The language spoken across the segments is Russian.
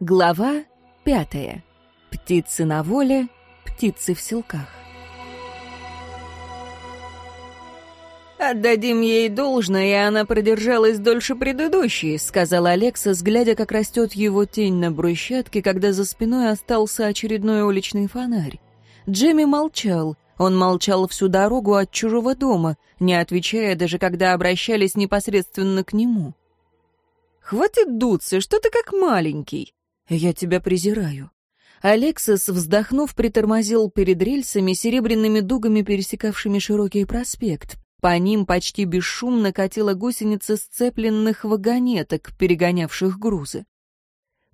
Глава пятая. Птицы на воле, птицы в селках. «Отдадим ей должное, и она продержалась дольше предыдущей», — сказал Алекса, глядя, как растет его тень на брусчатке, когда за спиной остался очередной уличный фонарь. Джемми молчал. Он молчал всю дорогу от чужого дома, не отвечая даже, когда обращались непосредственно к нему. «Хватит дуться, что ты как маленький!» «Я тебя презираю». Алексис, вздохнув, притормозил перед рельсами, серебряными дугами пересекавшими широкий проспект. По ним почти бесшумно катила гусеница сцепленных вагонеток, перегонявших грузы.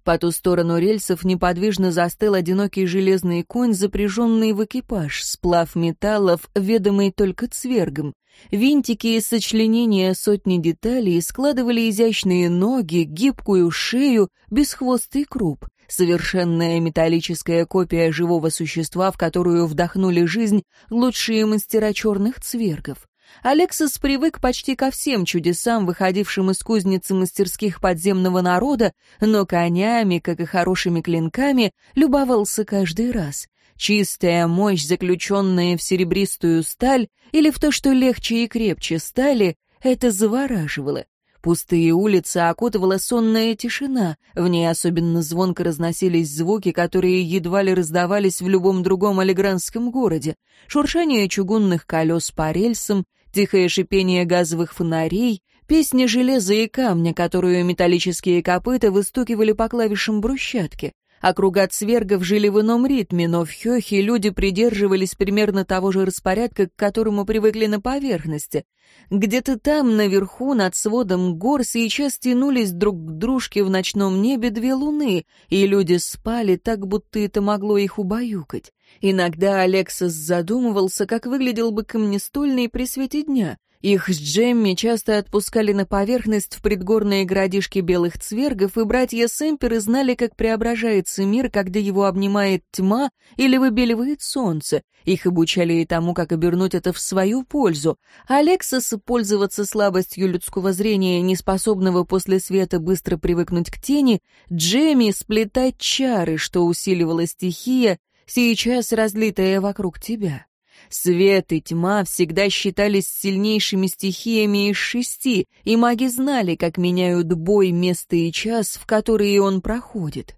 По ту сторону рельсов неподвижно застыл одинокий железный конь, запряженный в экипаж, сплав металлов, ведомый только цвергом. Винтики из сочленения сотни деталей складывали изящные ноги, гибкую шею, бесхвостый круп. Совершенная металлическая копия живого существа, в которую вдохнули жизнь лучшие мастера черных цвергов. Алексис привык почти ко всем чудесам, выходившим из кузницы мастерских подземного народа, но конями, как и хорошими клинками, любовался каждый раз. Чистая мощь, заключенная в серебристую сталь или в то, что легче и крепче стали, это завораживало. Пустые улицы окутывала сонная тишина, в ней особенно звонко разносились звуки, которые едва ли раздавались в любом другом алигранском городе. Шуршание чугунных колес по рельсам, тихое шипение газовых фонарей, песни железа и камня, которую металлические копыта выстукивали по клавишам брусчатки. Округа а цвергов жили в ином ритме, но в Хёхе люди придерживались примерно того же распорядка, к которому привыкли на поверхности. Где-то там, наверху, над сводом гор, сейчас тянулись друг к дружке в ночном небе две луны, и люди спали так, будто это могло их убаюкать. Иногда Алексас задумывался, как выглядел бы камнестольный при свете дня — их с Джемми часто отпускали на поверхность в предгорные городишки белых цвергов, и братья Сэмперы знали, как преображается мир, когда его обнимает тьма или выбеливает солнце. Их обучали и тому, как обернуть это в свою пользу. Алексос пользоваться слабостью людского зрения, неспособного после света быстро привыкнуть к тени, Джемми сплетать чары, что усиливала стихия, сейчас разлитая вокруг тебя. Свет и тьма всегда считались сильнейшими стихиями из шести, и маги знали, как меняют бой, место и час, в которые он проходит.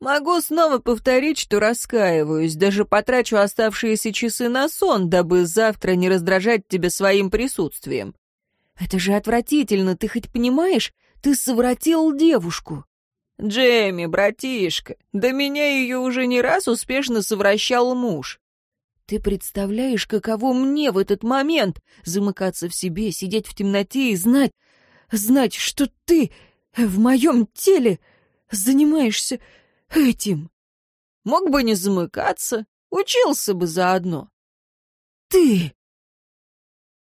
Могу снова повторить, что раскаиваюсь, даже потрачу оставшиеся часы на сон, дабы завтра не раздражать тебя своим присутствием. Это же отвратительно, ты хоть понимаешь? Ты совратил девушку. Джейми, братишка, да меня ее уже не раз успешно совращал муж. Ты представляешь, каково мне в этот момент замыкаться в себе, сидеть в темноте и знать, знать, что ты в моем теле занимаешься этим. Мог бы не замыкаться, учился бы заодно. Ты!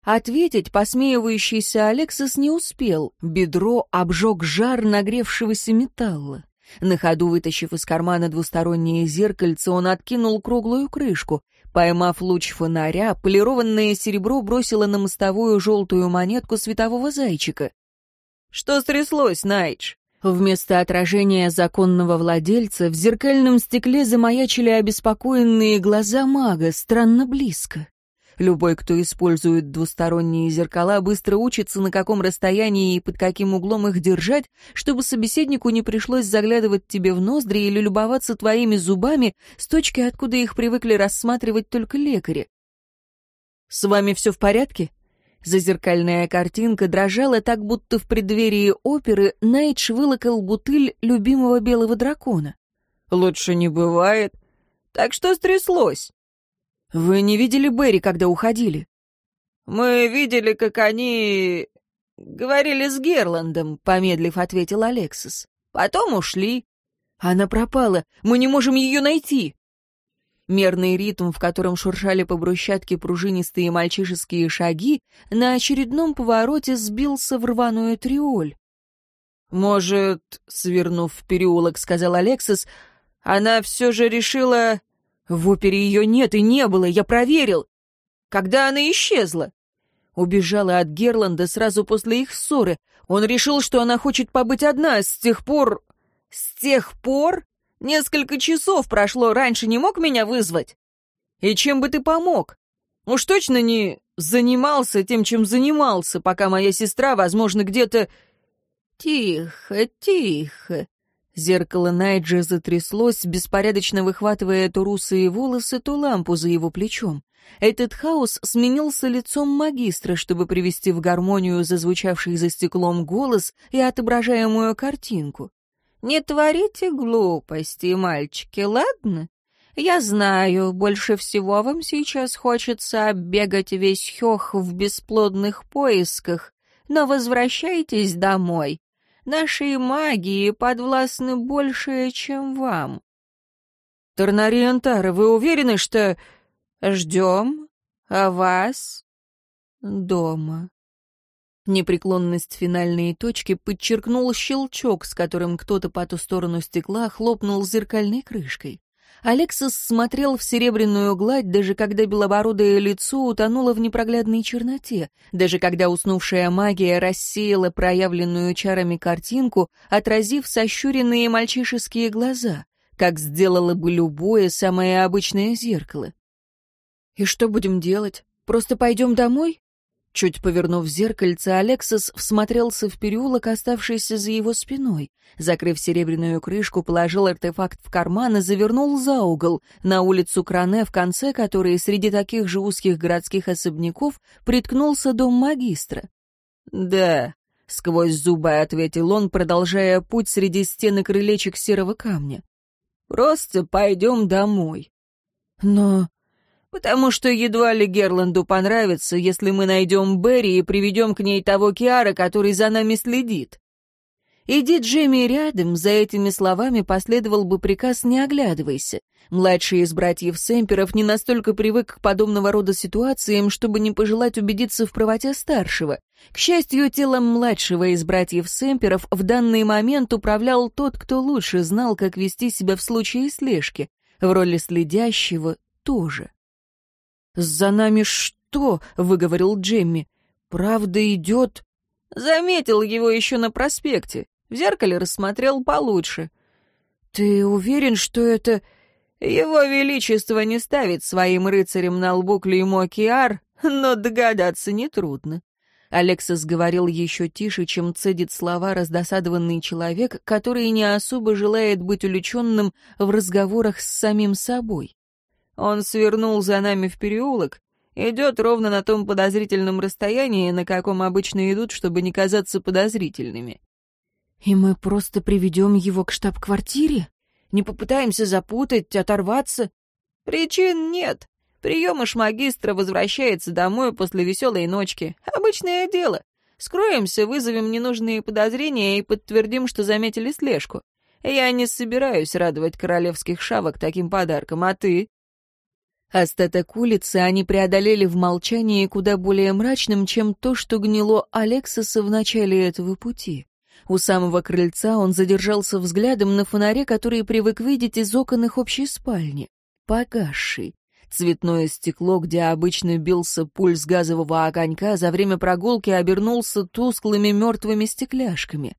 Ответить посмеивающийся Алексис не успел. Бедро обжег жар нагревшегося металла. На ходу, вытащив из кармана двустороннее зеркальце, он откинул круглую крышку. Поймав луч фонаря, полированное серебро бросило на мостовую желтую монетку светового зайчика. «Что стряслось, Найдж?» Вместо отражения законного владельца в зеркальном стекле замаячили обеспокоенные глаза мага, странно близко. Любой, кто использует двусторонние зеркала, быстро учится, на каком расстоянии и под каким углом их держать, чтобы собеседнику не пришлось заглядывать тебе в ноздри или любоваться твоими зубами с точки, откуда их привыкли рассматривать только лекари. «С вами все в порядке?» Зазеркальная картинка дрожала так, будто в преддверии оперы Найдж вылокал бутыль любимого белого дракона. «Лучше не бывает. Так что стряслось?» Вы не видели Берри, когда уходили? Мы видели, как они... говорили с Герландом, помедлив ответил Алексис. Потом ушли. Она пропала. Мы не можем ее найти. Мерный ритм, в котором шуршали по брусчатке пружинистые мальчишеские шаги, на очередном повороте сбился в рваную триоль. «Может, — свернув в переулок, — сказал Алексис, — она все же решила в опере ее нет и не было, я проверил. Когда она исчезла? Убежала от Герланда сразу после их ссоры. Он решил, что она хочет побыть одна, с тех пор... С тех пор? Несколько часов прошло, раньше не мог меня вызвать? И чем бы ты помог? Уж точно не занимался тем, чем занимался, пока моя сестра, возможно, где-то... Тихо, тихо. Зеркало Найджа затряслось, беспорядочно выхватывая то русые волосы, то лампу за его плечом. Этот хаос сменился лицом магистра, чтобы привести в гармонию зазвучавший за стеклом голос и отображаемую картинку. «Не творите глупости, мальчики, ладно? Я знаю, больше всего вам сейчас хочется оббегать весь хёх в бесплодных поисках, но возвращайтесь домой нашей магии подвластны большее, чем вам. Торнариентар, вы уверены, что... Ждем, а вас дома. Непреклонность финальной точки подчеркнул щелчок, с которым кто-то по ту сторону стекла хлопнул зеркальной крышкой. Алексис смотрел в серебряную гладь, даже когда белобородое лицо утонуло в непроглядной черноте, даже когда уснувшая магия рассеяла проявленную чарами картинку, отразив сощуренные мальчишеские глаза, как сделало бы любое самое обычное зеркало. «И что будем делать? Просто пойдем домой?» Чуть повернув зеркальце, Алексис всмотрелся в переулок, оставшийся за его спиной. Закрыв серебряную крышку, положил артефакт в карман и завернул за угол, на улицу Кране, в конце которой среди таких же узких городских особняков приткнулся дом магистра. «Да», — сквозь зубы ответил он, продолжая путь среди стены крылечек серого камня. «Просто пойдем домой». «Но...» потому что едва ли Герланду понравится, если мы найдем Берри и приведем к ней того Киара, который за нами следит. Иди, Джимми, рядом, за этими словами последовал бы приказ «не оглядывайся». Младший из братьев Семперов не настолько привык к подобного рода ситуациям, чтобы не пожелать убедиться в правоте старшего. К счастью, телом младшего из братьев Семперов в данный момент управлял тот, кто лучше знал, как вести себя в случае слежки. В роли следящего тоже. «За нами что?» — выговорил Джемми. «Правда идет...» «Заметил его еще на проспекте. В зеркале рассмотрел получше». «Ты уверен, что это...» «Его Величество не ставит своим рыцарем на лбу клеймо Киар, но догадаться нетрудно». Алексас говорил еще тише, чем цедит слова раздосадованный человек, который не особо желает быть увлеченным в разговорах с самим собой. Он свернул за нами в переулок, идет ровно на том подозрительном расстоянии, на каком обычно идут, чтобы не казаться подозрительными. «И мы просто приведем его к штаб-квартире? Не попытаемся запутать, оторваться?» «Причин нет. Приемыш магистра возвращается домой после веселой ночки. Обычное дело. Скроемся, вызовем ненужные подозрения и подтвердим, что заметили слежку. Я не собираюсь радовать королевских шавок таким подарком, а ты?» Остаток улицы они преодолели в молчании куда более мрачным, чем то, что гнило Алексиса в начале этого пути. У самого крыльца он задержался взглядом на фонаре, который привык видеть из окон их общей спальни. Погасший. Цветное стекло, где обычно бился пульс газового огонька, за время прогулки обернулся тусклыми мертвыми стекляшками.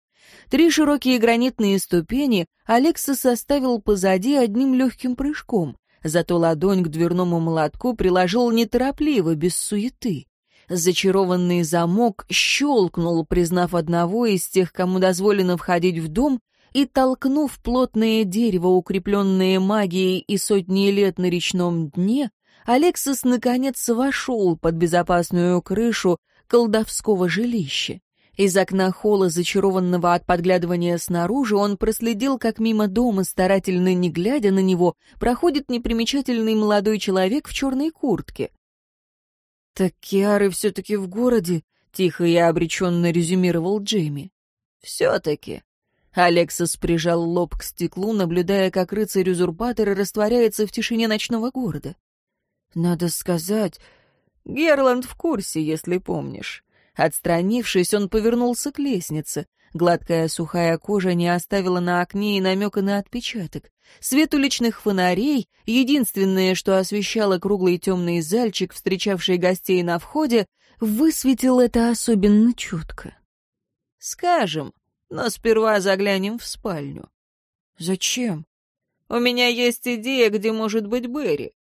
Три широкие гранитные ступени Алекса оставил позади одним легким прыжком зато ладонь к дверному молотку приложил неторопливо, без суеты. Зачарованный замок щелкнул, признав одного из тех, кому дозволено входить в дом, и, толкнув плотное дерево, укрепленное магией и сотни лет на речном дне, Алексис наконец вошел под безопасную крышу колдовского жилища. Из окна холла, зачарованного от подглядывания снаружи, он проследил, как мимо дома, старательно не глядя на него, проходит непримечательный молодой человек в черной куртке. «Так Киары все-таки в городе», — тихо и обреченно резюмировал Джейми. «Все-таки». Алексас прижал лоб к стеклу, наблюдая, как рыцарь-узурпатор растворяется в тишине ночного города. «Надо сказать...» «Герланд в курсе, если помнишь. Отстранившись, он повернулся к лестнице. Гладкая сухая кожа не оставила на окне и намека на отпечаток. Свет уличных фонарей, единственное, что освещало круглый темный зальчик, встречавший гостей на входе, высветил это особенно четко. «Скажем, но сперва заглянем в спальню». «Зачем?» «У меня есть идея, где может быть Берри.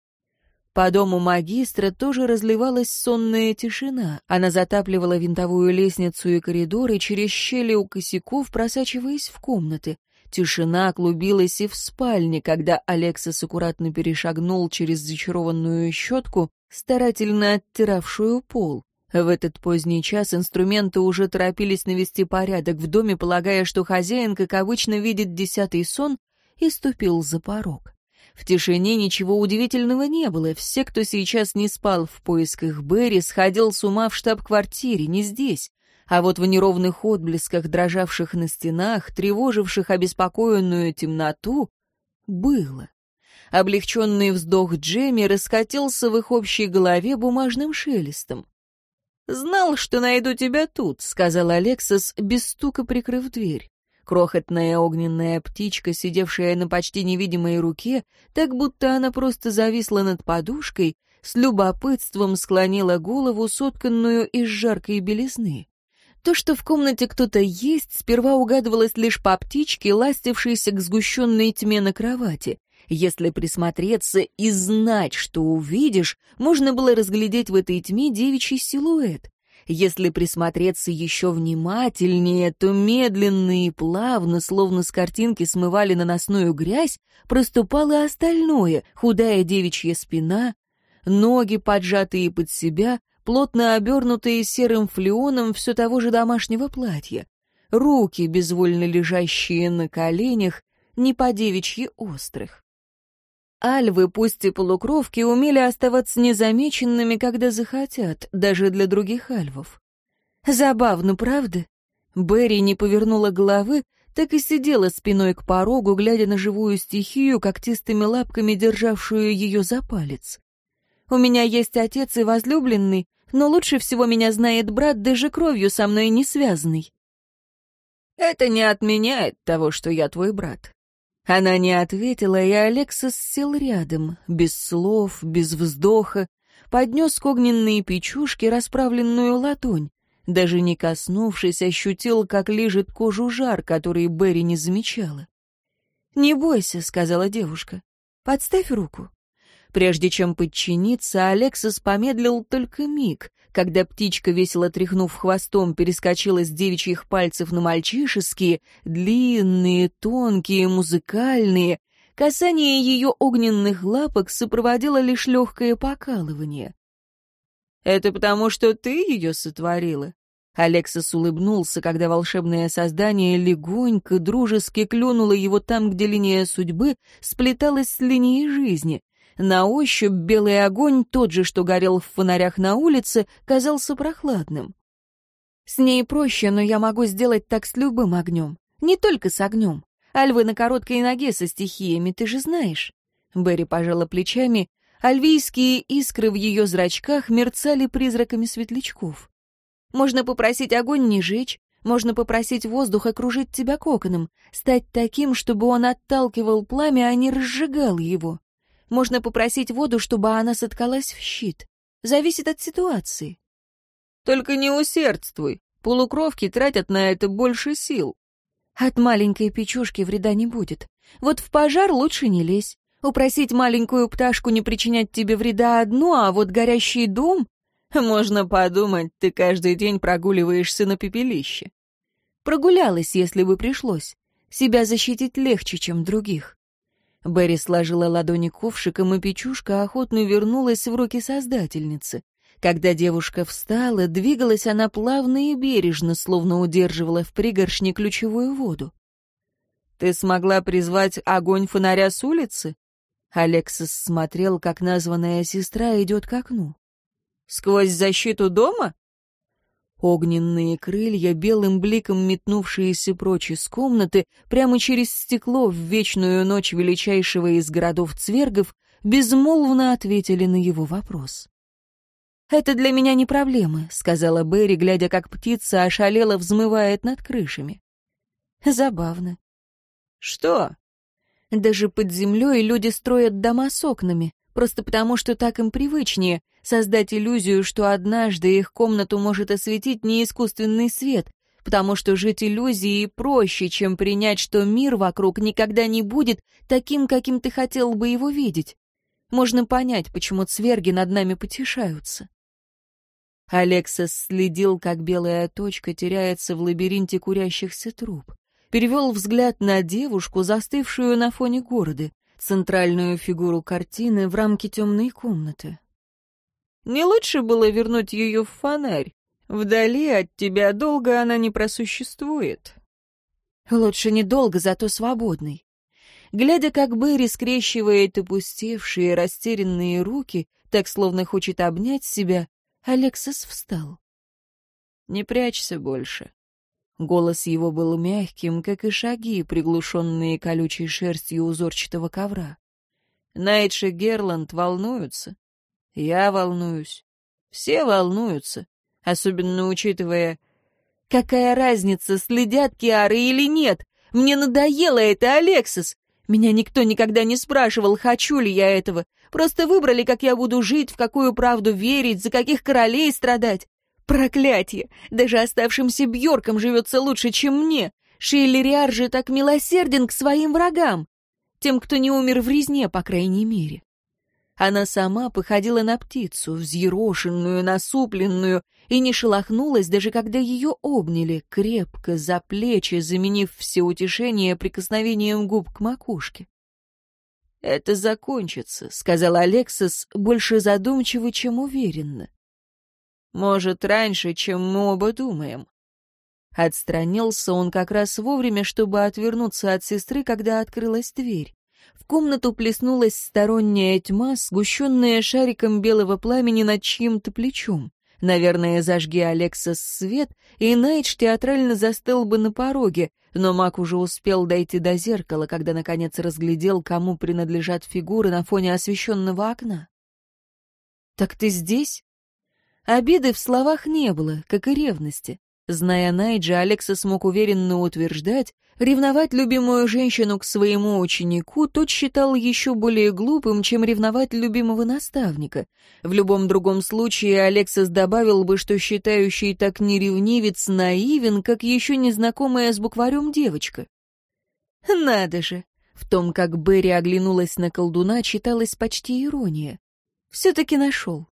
По дому магистра тоже разливалась сонная тишина. Она затапливала винтовую лестницу и коридоры через щели у косяков, просачиваясь в комнаты. Тишина клубилась и в спальне, когда Алексис аккуратно перешагнул через зачарованную щетку, старательно оттиравшую пол. В этот поздний час инструменты уже торопились навести порядок в доме, полагая, что хозяин, как обычно, видит десятый сон, и ступил за порог. В тишине ничего удивительного не было. Все, кто сейчас не спал в поисках Берри, сходил с ума в штаб-квартире, не здесь. А вот в неровных отблесках, дрожавших на стенах, тревоживших обеспокоенную темноту, было. Облегченный вздох Джемми раскатился в их общей голове бумажным шелестом. «Знал, что найду тебя тут», — сказал Алексас, без стука прикрыв дверь. Крохотная огненная птичка, сидевшая на почти невидимой руке, так будто она просто зависла над подушкой, с любопытством склонила голову, сотканную из жаркой белизны. То, что в комнате кто-то есть, сперва угадывалось лишь по птичке, ластившейся к сгущенной тьме на кровати. Если присмотреться и знать, что увидишь, можно было разглядеть в этой тьме девичий силуэт. Если присмотреться еще внимательнее, то медленно и плавно, словно с картинки смывали наносную грязь, проступало остальное — худая девичья спина, ноги, поджатые под себя, плотно обернутые серым флеоном все того же домашнего платья, руки, безвольно лежащие на коленях, не по девичьи острых. Альвы, пусть и полукровки, умели оставаться незамеченными, когда захотят, даже для других альвов. Забавно, правда? Берри не повернула головы, так и сидела спиной к порогу, глядя на живую стихию, когтистыми лапками державшую ее за палец. «У меня есть отец и возлюбленный, но лучше всего меня знает брат, даже кровью со мной не связанный». «Это не отменяет того, что я твой брат. Она не ответила, и Алексис сел рядом, без слов, без вздоха, поднес к огненной печушке расправленную латунь, Даже не коснувшись, ощутил, как лежит кожу жар, который Берри не замечала. «Не бойся», — сказала девушка, — «подставь руку». Прежде чем подчиниться, Алексис помедлил только миг, когда птичка, весело тряхнув хвостом, перескочила с девичьих пальцев на мальчишеские, длинные, тонкие, музыкальные, касание ее огненных лапок сопроводило лишь легкое покалывание. «Это потому, что ты ее сотворила?» Алексис улыбнулся, когда волшебное создание легонько, дружески клюнуло его там, где линия судьбы сплеталась с линией жизни, на ощупь белый огонь, тот же, что горел в фонарях на улице, казался прохладным. С ней проще, но я могу сделать так с любым огнем. Не только с огнем. Альвы на короткой ноге со стихиями, ты же знаешь. Берри пожала плечами. Альвийские искры в ее зрачках мерцали призраками светлячков. Можно попросить огонь не жечь, можно попросить воздух окружить тебя коконом, стать таким, чтобы он отталкивал пламя, а не разжигал его. Можно попросить воду, чтобы она соткалась в щит. Зависит от ситуации. Только не усердствуй. Полукровки тратят на это больше сил. От маленькой печушки вреда не будет. Вот в пожар лучше не лезь. Упросить маленькую пташку не причинять тебе вреда одно, а вот горящий дом... Можно подумать, ты каждый день прогуливаешься на пепелище. Прогулялась, если бы пришлось. Себя защитить легче, чем других. Берри сложила ладони ковшиком, и печушка охотно вернулась в руки создательницы. Когда девушка встала, двигалась она плавно и бережно, словно удерживала в пригоршне ключевую воду. «Ты смогла призвать огонь фонаря с улицы?» Алексис смотрел, как названная сестра идет к окну. «Сквозь защиту дома?» Огненные крылья, белым бликом метнувшиеся прочь из комнаты, прямо через стекло в вечную ночь величайшего из городов цвергов, безмолвно ответили на его вопрос. «Это для меня не проблемы», — сказала Берри, глядя, как птица ошалела взмывает над крышами. «Забавно». «Что?» «Даже под землей люди строят дома с окнами просто потому, что так им привычнее создать иллюзию, что однажды их комнату может осветить не искусственный свет, потому что жить иллюзией проще, чем принять, что мир вокруг никогда не будет таким, каким ты хотел бы его видеть. Можно понять, почему цверги над нами потешаются. Алексас следил, как белая точка теряется в лабиринте курящихся труб. Перевел взгляд на девушку, застывшую на фоне города центральную фигуру картины в рамке темной комнаты. «Не лучше было вернуть ее в фонарь? Вдали от тебя долго она не просуществует». «Лучше недолго, зато свободный». Глядя, как Берри скрещивает опустевшие, растерянные руки, так словно хочет обнять себя, Алексис встал. «Не прячься больше. Голос его был мягким, как и шаги, приглушенные колючей шерстью узорчатого ковра. Найтш Герланд волнуются. Я волнуюсь. Все волнуются, особенно учитывая... Какая разница, следят Киары или нет? Мне надоело это, Алексис. Меня никто никогда не спрашивал, хочу ли я этого. Просто выбрали, как я буду жить, в какую правду верить, за каких королей страдать. Проклятье! Даже оставшимся Бьорком живется лучше, чем мне! Шейлериар же так милосерден к своим врагам! Тем, кто не умер в резне, по крайней мере. Она сама походила на птицу, взъерошенную, насупленную, и не шелохнулась, даже когда ее обняли, крепко, за плечи, заменив все утешение прикосновением губ к макушке. «Это закончится», — сказал Алексис, больше задумчиво, чем уверенно. Может, раньше, чем мы оба думаем». Отстранился он как раз вовремя, чтобы отвернуться от сестры, когда открылась дверь. В комнату плеснулась сторонняя тьма, сгущенная шариком белого пламени над чьим-то плечом. Наверное, зажги Алекса свет, и Найдж театрально застыл бы на пороге, но Мак уже успел дойти до зеркала, когда, наконец, разглядел, кому принадлежат фигуры на фоне освещенного окна. «Так ты здесь?» Обиды в словах не было, как и ревности. Зная Найджа, Алекса смог уверенно утверждать, ревновать любимую женщину к своему ученику тот считал еще более глупым, чем ревновать любимого наставника. В любом другом случае Алексас добавил бы, что считающий так неревнивец наивен, как еще незнакомая с букварем девочка. «Надо же!» В том, как Берри оглянулась на колдуна, читалась почти ирония. «Все-таки нашел.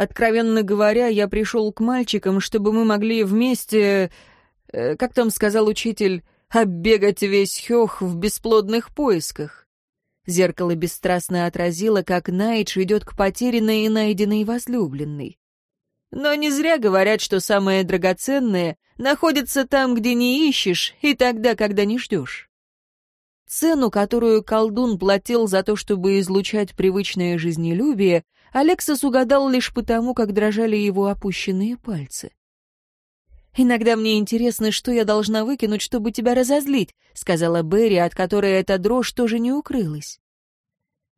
Откровенно говоря, я пришел к мальчикам, чтобы мы могли вместе, э, как там сказал учитель, оббегать весь хёх в бесплодных поисках. Зеркало бесстрастно отразило, как Найдж идет к потерянной и найденной возлюбленной. Но не зря говорят, что самое драгоценное находится там, где не ищешь, и тогда, когда не ждешь. Цену, которую колдун платил за то, чтобы излучать привычное жизнелюбие, Алексас угадал лишь потому, как дрожали его опущенные пальцы. «Иногда мне интересно, что я должна выкинуть, чтобы тебя разозлить», — сказала Берри, от которой эта дрожь тоже не укрылась.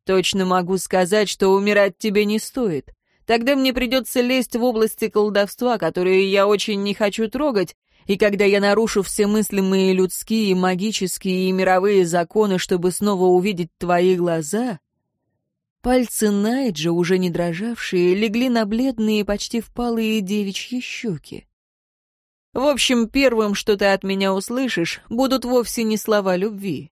«Точно могу сказать, что умирать тебе не стоит. Тогда мне придется лезть в области колдовства, которые я очень не хочу трогать, и когда я нарушу все мыслимые людские, магические и мировые законы, чтобы снова увидеть твои глаза, Пальцы Найджа, уже не дрожавшие, легли на бледные, почти впалые девичьи щеки. «В общем, первым, что ты от меня услышишь, будут вовсе не слова любви».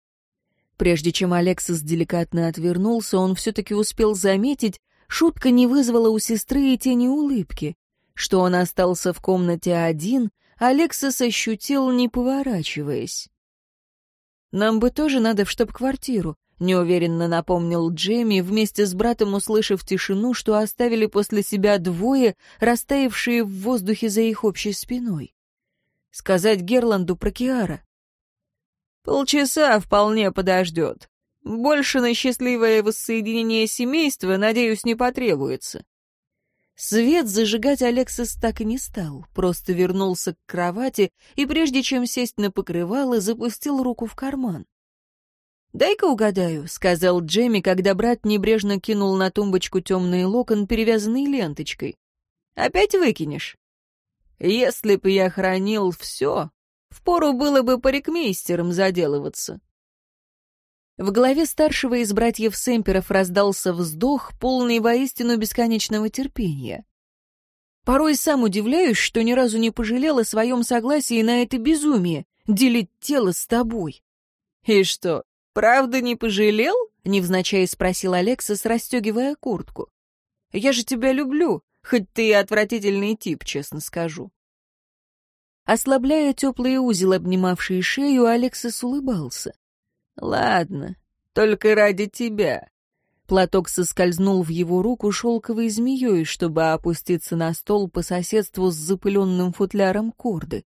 Прежде чем Алексис деликатно отвернулся, он все-таки успел заметить, шутка не вызвала у сестры и тени улыбки. Что он остался в комнате один, Алексис ощутил, не поворачиваясь. «Нам бы тоже надо в штаб-квартиру», — неуверенно напомнил Джейми, вместе с братом услышав тишину, что оставили после себя двое, растаявшие в воздухе за их общей спиной. Сказать Герланду про Киара. «Полчаса вполне подождет. Больше на счастливое воссоединение семейства, надеюсь, не потребуется». Свет зажигать Алексис так и не стал, просто вернулся к кровати и, прежде чем сесть на покрывало, запустил руку в карман. «Дай-ка угадаю», — сказал Джемми, когда брат небрежно кинул на тумбочку темный локон, перевязанный ленточкой. «Опять выкинешь?» «Если бы я хранил все, впору было бы парикмейстером заделываться». В голове старшего из братьев Семперов раздался вздох, полный воистину бесконечного терпения. «Порой сам удивляюсь, что ни разу не пожалел о своем согласии на это безумие — делить тело с тобой». «И что, «Правда не пожалел?» — невзначай спросил Алексис, расстегивая куртку. «Я же тебя люблю, хоть ты и отвратительный тип, честно скажу». Ослабляя теплый узел, обнимавший шею, Алексис улыбался. «Ладно, только ради тебя». Платок соскользнул в его руку шелковой змеей, чтобы опуститься на стол по соседству с запыленным футляром корды.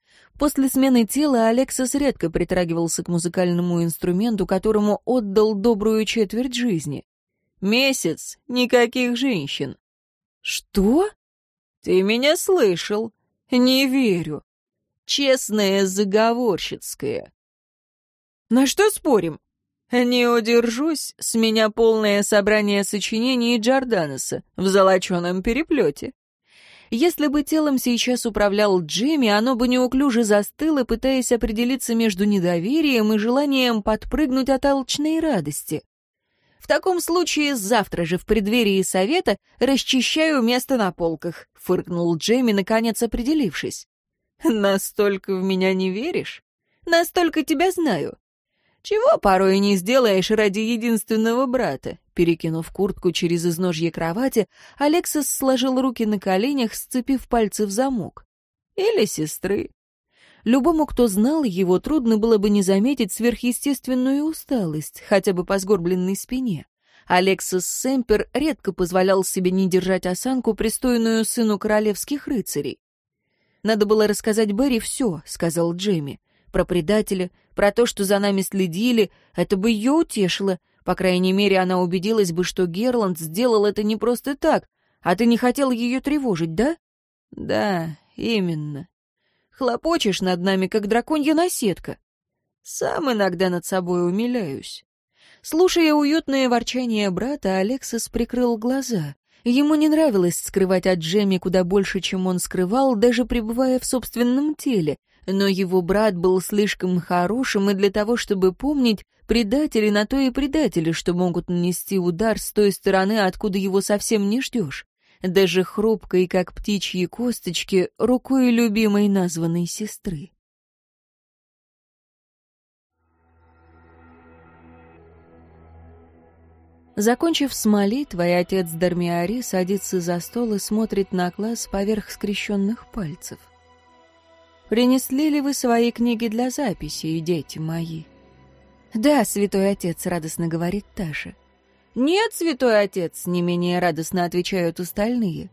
После смены тела Алексис редко притрагивался к музыкальному инструменту, которому отдал добрую четверть жизни. «Месяц, никаких женщин». «Что?» «Ты меня слышал?» «Не верю. Честное заговорщицкое». «На что спорим?» «Не удержусь, с меня полное собрание сочинений Джорданеса в золоченом переплете». Если бы телом сейчас управлял Джимми, оно бы неуклюже застыло, пытаясь определиться между недоверием и желанием подпрыгнуть от алчной радости. В таком случае завтра же в преддверии совета расчищаю место на полках, фыркнул Джимми, наконец определившись. Настолько в меня не веришь? Настолько тебя знаю. Чего порой не сделаешь ради единственного брата. Перекинув куртку через изножье кровати, Алексис сложил руки на коленях, сцепив пальцы в замок. Или сестры. Любому, кто знал его, трудно было бы не заметить сверхъестественную усталость, хотя бы по сгорбленной спине. Алексис Семпер редко позволял себе не держать осанку, пристойную сыну королевских рыцарей. «Надо было рассказать Берри все», — сказал Джемми. «Про предателя, про то, что за нами следили, это бы ее утешило. По крайней мере, она убедилась бы, что Герланд сделал это не просто так, а ты не хотел ее тревожить, да? Да, именно. Хлопочешь над нами, как драконья наседка. Сам иногда над собой умиляюсь. Слушая уютное ворчание брата, Алексис прикрыл глаза. Ему не нравилось скрывать от Джемми куда больше, чем он скрывал, даже пребывая в собственном теле, но его брат был слишком хорошим, и для того, чтобы помнить, предатели на то и предатели, что могут нанести удар с той стороны, откуда его совсем не ждешь. Даже хрупкой, как птичьи косточки, рукой любимой названной сестры. Закончив с молитвой, отец Дармиари садится за стол и смотрит на класс поверх скрещенных пальцев принесли ли вы свои книги для записи, дети мои?» «Да, святой отец», — радостно говорит Таша. «Нет, святой отец», — не менее радостно отвечают остальные.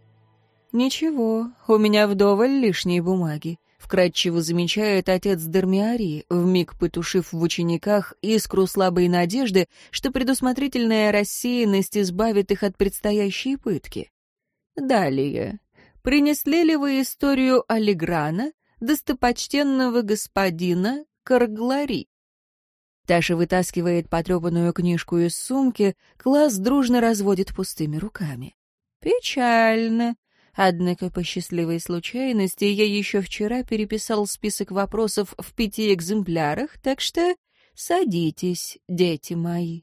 «Ничего, у меня вдоволь лишней бумаги», — вкратчиво замечает отец Дермиарии, вмиг потушив в учениках искру слабой надежды, что предусмотрительная рассеянность избавит их от предстоящей пытки. «Далее. Принесли ли вы историю Алиграна достопочтенного господина Карглари. Таша вытаскивает потрепанную книжку из сумки, класс дружно разводит пустыми руками. Печально. Однако по счастливой случайности я еще вчера переписал список вопросов в пяти экземплярах, так что садитесь, дети мои.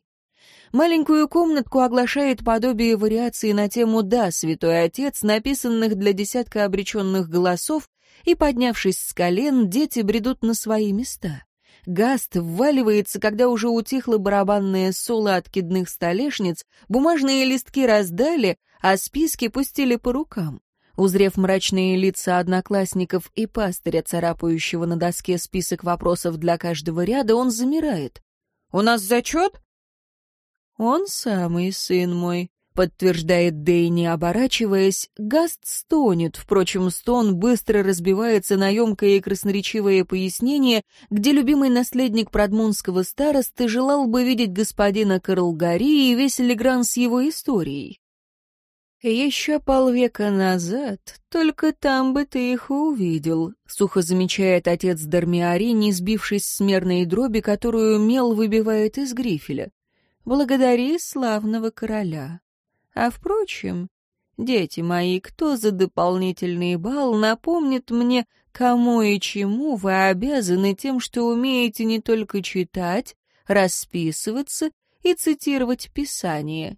Маленькую комнатку оглашает подобие вариации на тему «Да, святой отец», написанных для десятка обреченных голосов, и, поднявшись с колен, дети бредут на свои места. Гаст вваливается, когда уже утихло барабанное соло откидных столешниц, бумажные листки раздали, а списки пустили по рукам. Узрев мрачные лица одноклассников и пастыря, царапающего на доске список вопросов для каждого ряда, он замирает. «У нас зачет?» «Он самый, сын мой», подтверждает Дейни, оборачиваясь, Гаст стонет, впрочем, стон быстро разбивается на емкое и красноречивое пояснение, где любимый наследник продмунского старосты желал бы видеть господина Карлгари и весь Легран с его историей. «Еще полвека назад только там бы ты их увидел», — сухо замечает отец Дармиари, не сбившись с мерной дроби, которую мел выбивает из грифеля. «Благодари славного короля». А впрочем, дети мои, кто за дополнительный бал напомнит мне, кому и чему вы обязаны тем, что умеете не только читать, расписываться и цитировать Писание.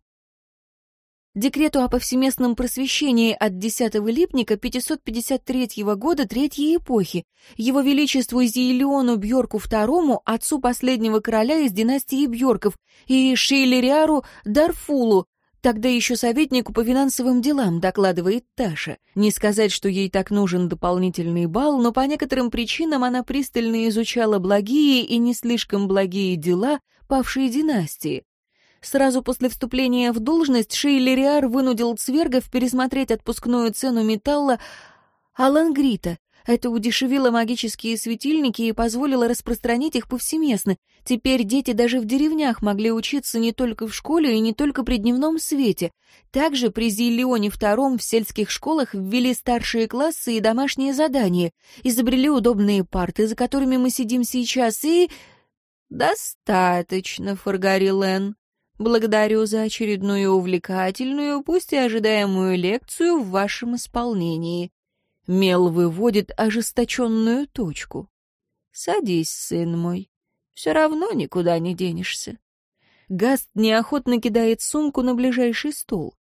Декрету о повсеместном просвещении от 10 липника 553 года Третьей эпохи, Его Величеству Зиелиону Бьорку II, отцу последнего короля из династии Бьорков, и Шейлериару Дарфулу, Тогда еще советнику по финансовым делам докладывает Таша. Не сказать, что ей так нужен дополнительный бал, но по некоторым причинам она пристально изучала благие и не слишком благие дела павшей династии. Сразу после вступления в должность Шейлериар вынудил Цвергов пересмотреть отпускную цену металла Алангрита это удешевило магические светильники и позволило распространить их повсеместно. Теперь дети даже в деревнях могли учиться не только в школе и не только при дневном свете. Также при Зиллионе II в сельских школах ввели старшие классы и домашние задания, изобрели удобные парты, за которыми мы сидим сейчас, и... «Достаточно, Фаргарилен», Благодарю за очередную увлекательную, пусть и ожидаемую лекцию в вашем исполнении. Мел выводит ожесточенную точку. «Садись, сын мой, все равно никуда не денешься». Гаст неохотно кидает сумку на ближайший стол.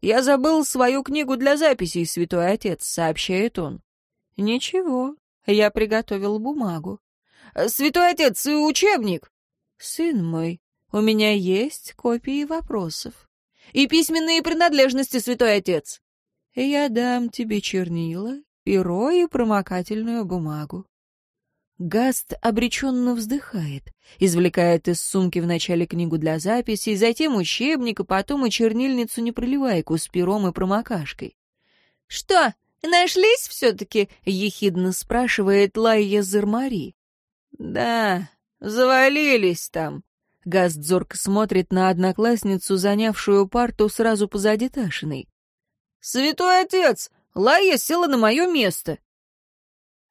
«Я забыл свою книгу для записей, святой отец», — сообщает он. «Ничего, я приготовил бумагу». «Святой отец, учебник!» «Сын мой, у меня есть копии вопросов». «И письменные принадлежности, святой отец!» Я дам тебе чернила, перо и промокательную бумагу. Гаст обреченно вздыхает, извлекает из сумки вначале книгу для записей, затем учебник, а потом и чернильницу непроливайку с пером и промокашкой. «Что, нашлись все-таки?» — ехидно спрашивает Лайя Зермари. «Да, завалились там». Гаст зорко смотрит на одноклассницу, занявшую парту сразу позади Ташиной. «Святой отец!» Лая села на мое место.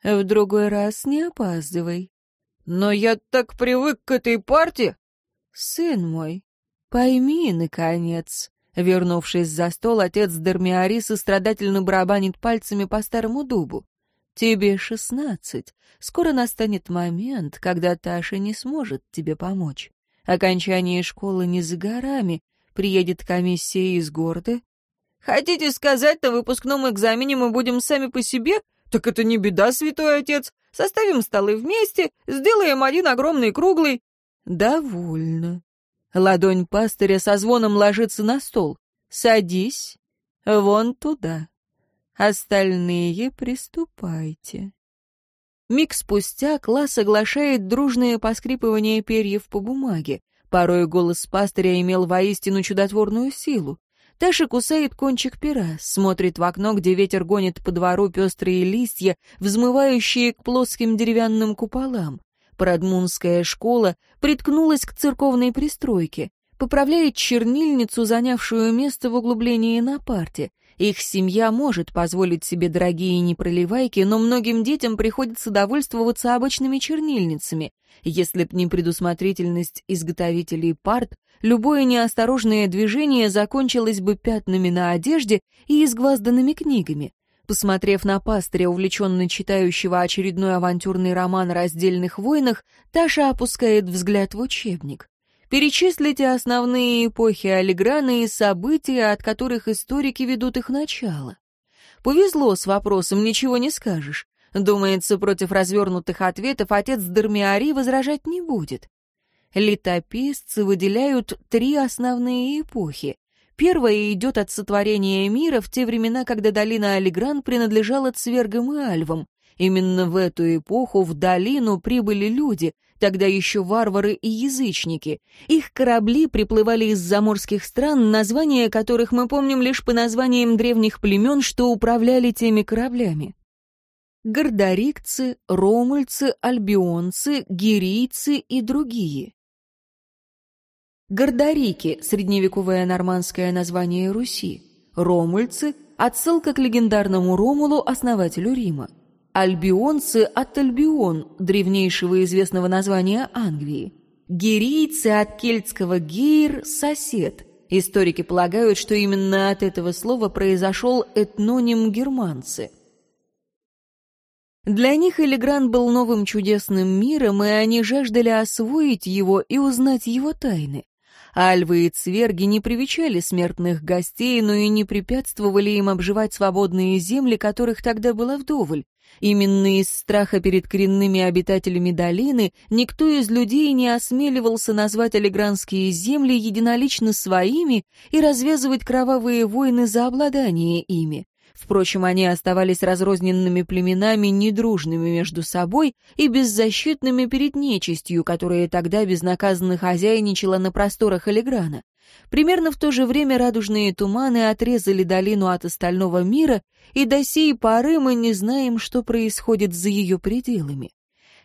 «В другой раз не опаздывай». «Но я так привык к этой парте!» «Сын мой, пойми, наконец!» Вернувшись за стол, отец Дермиариса страдательно барабанит пальцами по старому дубу. «Тебе шестнадцать. Скоро настанет момент, когда Таша не сможет тебе помочь. Окончание школы не за горами. Приедет комиссия из города, Хотите сказать, на выпускном экзамене мы будем сами по себе? Так это не беда, святой отец. Составим столы вместе, сделаем один огромный круглый. Довольно. Ладонь пастыря со звоном ложится на стол. Садись. Вон туда. Остальные приступайте. Миг спустя класс оглашает дружное поскрипывание перьев по бумаге. Порой голос пастыря имел воистину чудотворную силу. Таша кусает кончик пера, смотрит в окно, где ветер гонит по двору пестрые листья, взмывающие к плоским деревянным куполам. Продмунская школа приткнулась к церковной пристройке, поправляет чернильницу, занявшую место в углублении на парте. Их семья может позволить себе дорогие непроливайки, но многим детям приходится довольствоваться обычными чернильницами. Если б не предусмотрительность изготовителей парт, любое неосторожное движение закончилось бы пятнами на одежде и изгвазданными книгами. Посмотрев на пастыря, увлеченно читающего очередной авантюрный роман о раздельных войнах, Таша опускает взгляд в учебник. Перечислите основные эпохи Алиграна и события, от которых историки ведут их начало. Повезло с вопросом, ничего не скажешь. Думается, против развернутых ответов отец Дармиари возражать не будет летописцы выделяют три основные эпохи. Первая идет от сотворения мира в те времена, когда долина Алигран принадлежала цвергам и альвам. Именно в эту эпоху в долину прибыли люди, тогда еще варвары и язычники. Их корабли приплывали из заморских стран, названия которых мы помним лишь по названиям древних племен, что управляли теми кораблями. Гордорикцы, ромульцы, альбионцы, гирийцы и другие. Гордорики, средневековое нормандское название Руси, ромульцы – отсылка к легендарному Ромулу, основателю Рима, альбионцы от Альбион, древнейшего известного названия Англии, гирийцы от кельтского гейр – сосед. Историки полагают, что именно от этого слова произошел этноним «германцы». Для них Элигран был новым чудесным миром, и они жаждали освоить его и узнать его тайны. Альвы и цверги не привечали смертных гостей, но и не препятствовали им обживать свободные земли, которых тогда было вдоволь. Именно из страха перед коренными обитателями долины никто из людей не осмеливался назвать олигранские земли единолично своими и развязывать кровавые войны за обладание ими. Впрочем, они оставались разрозненными племенами, недружными между собой и беззащитными перед нечистью, которая тогда безнаказанно хозяйничала на просторах Элеграна. Примерно в то же время радужные туманы отрезали долину от остального мира, и до сей поры мы не знаем, что происходит за ее пределами.